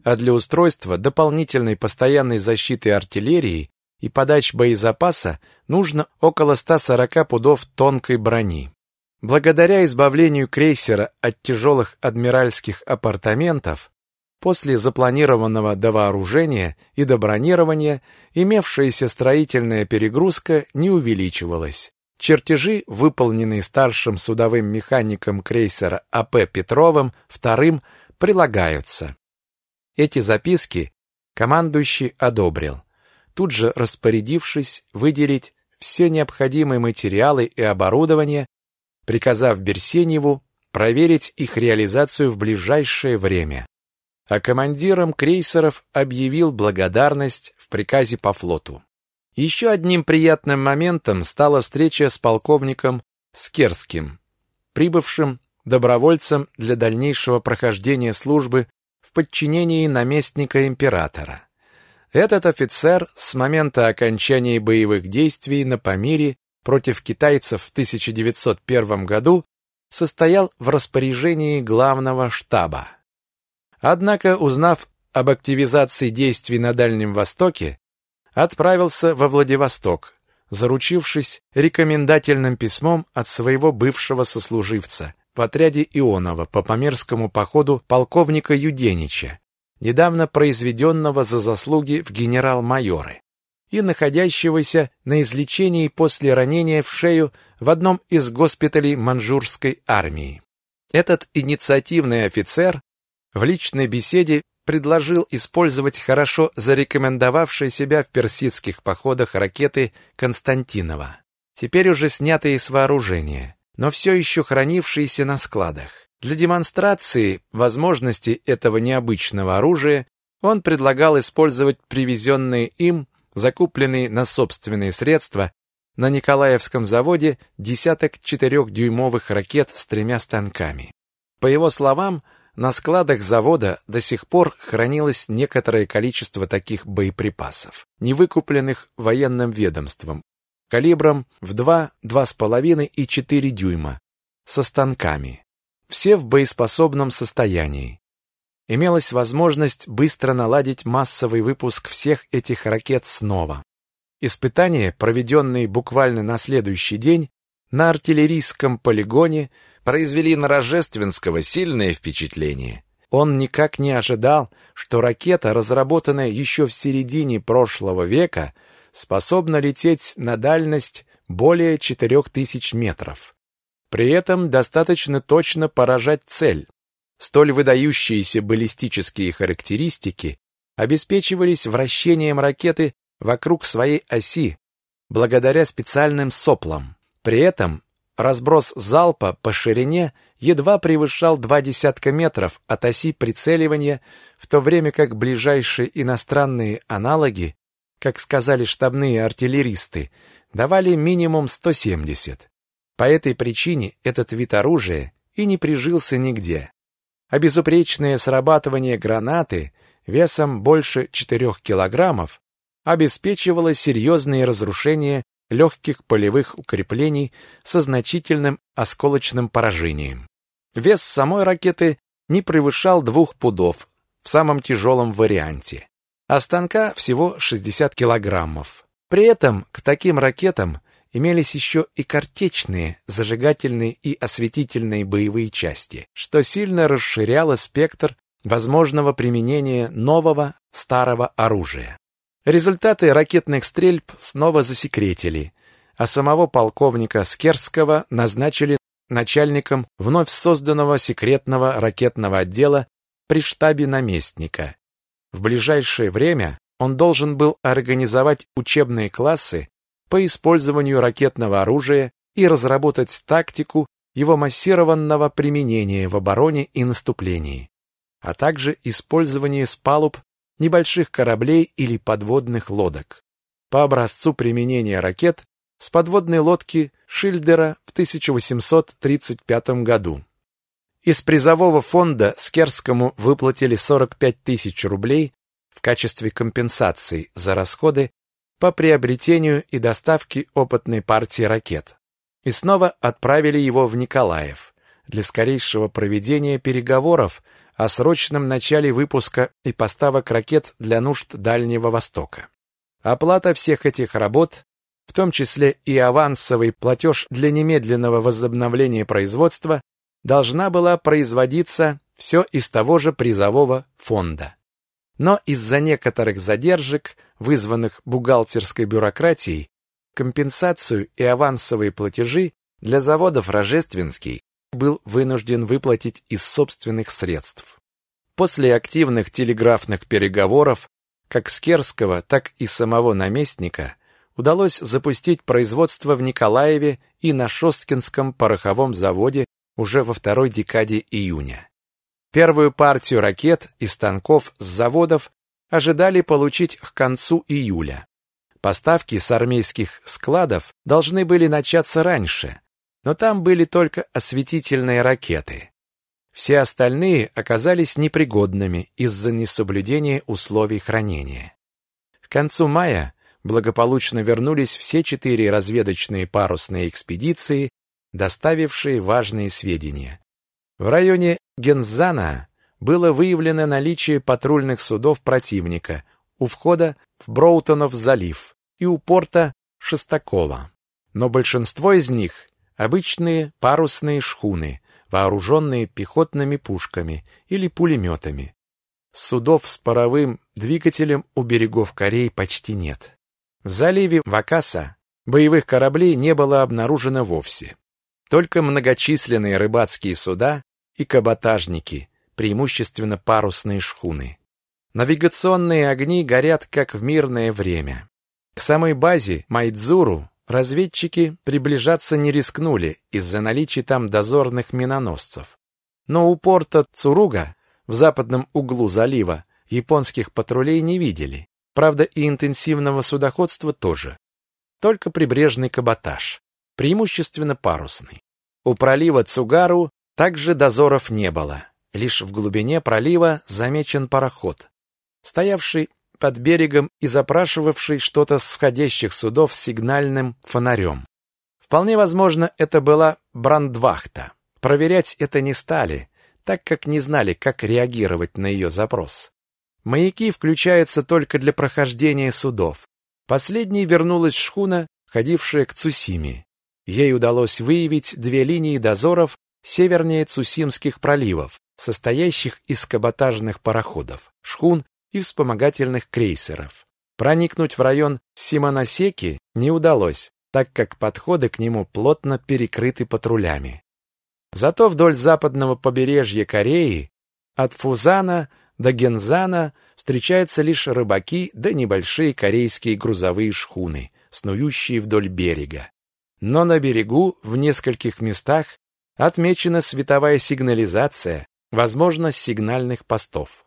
А для устройства дополнительной постоянной защиты артиллерии и подач боезапаса нужно около 140 пудов тонкой брони. Благодаря избавлению крейсера от тяжелых адмиральских апартаментов, после запланированного довооружения и добронирования имевшаяся строительная перегрузка не увеличивалась. Чертежи, выполненные старшим судовым механиком крейсера А.П. Петровым вторым, прилагаются. Эти записки командующий одобрил тут же распорядившись выделить все необходимые материалы и оборудование, приказав Берсеневу проверить их реализацию в ближайшее время. А командирам крейсеров объявил благодарность в приказе по флоту. Еще одним приятным моментом стала встреча с полковником Скерским, прибывшим добровольцем для дальнейшего прохождения службы в подчинении наместника императора. Этот офицер с момента окончания боевых действий на Памире против китайцев в 1901 году состоял в распоряжении главного штаба. Однако, узнав об активизации действий на Дальнем Востоке, отправился во Владивосток, заручившись рекомендательным письмом от своего бывшего сослуживца в отряде Ионова по Памирскому походу полковника Юденича, недавно произведенного за заслуги в генерал-майоры и находящегося на излечении после ранения в шею в одном из госпиталей манжурской армии. Этот инициативный офицер в личной беседе предложил использовать хорошо зарекомендовавшие себя в персидских походах ракеты Константинова, теперь уже снятые с вооружения, но все еще хранившиеся на складах. Для демонстрации возможности этого необычного оружия он предлагал использовать привезенные им, закупленные на собственные средства, на Николаевском заводе десяток четырехдюймовых ракет с тремя станками. По его словам, на складах завода до сих пор хранилось некоторое количество таких боеприпасов, не выкупленных военным ведомством, калибром в 2, 2,5 и 4 дюйма, со станками все в боеспособном состоянии. Имелась возможность быстро наладить массовый выпуск всех этих ракет снова. Испытания, проведенные буквально на следующий день, на артиллерийском полигоне, произвели на Рожественского сильное впечатление. Он никак не ожидал, что ракета, разработанная еще в середине прошлого века, способна лететь на дальность более 4000 метров. При этом достаточно точно поражать цель. Столь выдающиеся баллистические характеристики обеспечивались вращением ракеты вокруг своей оси, благодаря специальным соплам. При этом разброс залпа по ширине едва превышал два десятка метров от оси прицеливания, в то время как ближайшие иностранные аналоги, как сказали штабные артиллеристы, давали минимум 170. По этой причине этот вид оружия и не прижился нигде. А безупречное срабатывание гранаты весом больше 4 килограммов обеспечивало серьезные разрушения легких полевых укреплений со значительным осколочным поражением. Вес самой ракеты не превышал двух пудов в самом тяжелом варианте, а станка всего 60 килограммов. При этом к таким ракетам имелись еще и картечные, зажигательные и осветительные боевые части, что сильно расширяло спектр возможного применения нового старого оружия. Результаты ракетных стрельб снова засекретили, а самого полковника Скерского назначили начальником вновь созданного секретного ракетного отдела при штабе наместника. В ближайшее время он должен был организовать учебные классы по использованию ракетного оружия и разработать тактику его массированного применения в обороне и наступлении, а также использование с палуб небольших кораблей или подводных лодок. По образцу применения ракет с подводной лодки Шильдера в 1835 году. Из призового фонда Скерскому выплатили 45 тысяч рублей в качестве компенсации за расходы по приобретению и доставке опытной партии ракет. И снова отправили его в Николаев для скорейшего проведения переговоров о срочном начале выпуска и поставок ракет для нужд Дальнего Востока. Оплата всех этих работ, в том числе и авансовый платеж для немедленного возобновления производства, должна была производиться все из того же призового фонда. Но из-за некоторых задержек, вызванных бухгалтерской бюрократией, компенсацию и авансовые платежи для заводов Рожественский был вынужден выплатить из собственных средств. После активных телеграфных переговоров как Скерского, так и самого наместника удалось запустить производство в Николаеве и на Шосткинском пороховом заводе уже во второй декаде июня. Первую партию ракет и станков с заводов ожидали получить к концу июля. Поставки с армейских складов должны были начаться раньше, но там были только осветительные ракеты. Все остальные оказались непригодными из-за несоблюдения условий хранения. К концу мая благополучно вернулись все четыре разведочные парусные экспедиции, доставившие важные сведения. В районе Гензана было выявлено наличие патрульных судов противника у входа в Броутонов залив и у порта Шестакова. Но большинство из них обычные парусные шхуны, вооруженные пехотными пушками или пулеметами. Судов с паровым двигателем у берегов Кореи почти нет. В заливе Вакаса боевых кораблей не было обнаружено вовсе. Только многочисленные рыбацкие суда и каботажники, преимущественно парусные шхуны. Навигационные огни горят как в мирное время. К самой базе Майдзуру разведчики приближаться не рискнули из-за наличия там дозорных миноносцев. Но у порта Цуруга в западном углу залива японских патрулей не видели. Правда, и интенсивного судоходства тоже. Только прибрежный каботаж, преимущественно парусный. У пролива Цугару также дозоров не было. Лишь в глубине пролива замечен пароход, стоявший под берегом и запрашивавший что-то с входящих судов сигнальным фонарем. Вполне возможно, это была брандвахта. Проверять это не стали, так как не знали, как реагировать на ее запрос. Маяки включаются только для прохождения судов. Последней вернулась шхуна, ходившая к Цусиме. Ей удалось выявить две линии дозоров севернее Цусимских проливов, состоящих из каботажных пароходов, шхун и вспомогательных крейсеров. Проникнуть в район Симоносеки не удалось, так как подходы к нему плотно перекрыты патрулями. Зато вдоль западного побережья Кореи, от Фузана до Гензана, встречаются лишь рыбаки да небольшие корейские грузовые шхуны, снующие вдоль берега. Но на берегу в нескольких местах Отмечена световая сигнализация, возможность сигнальных постов.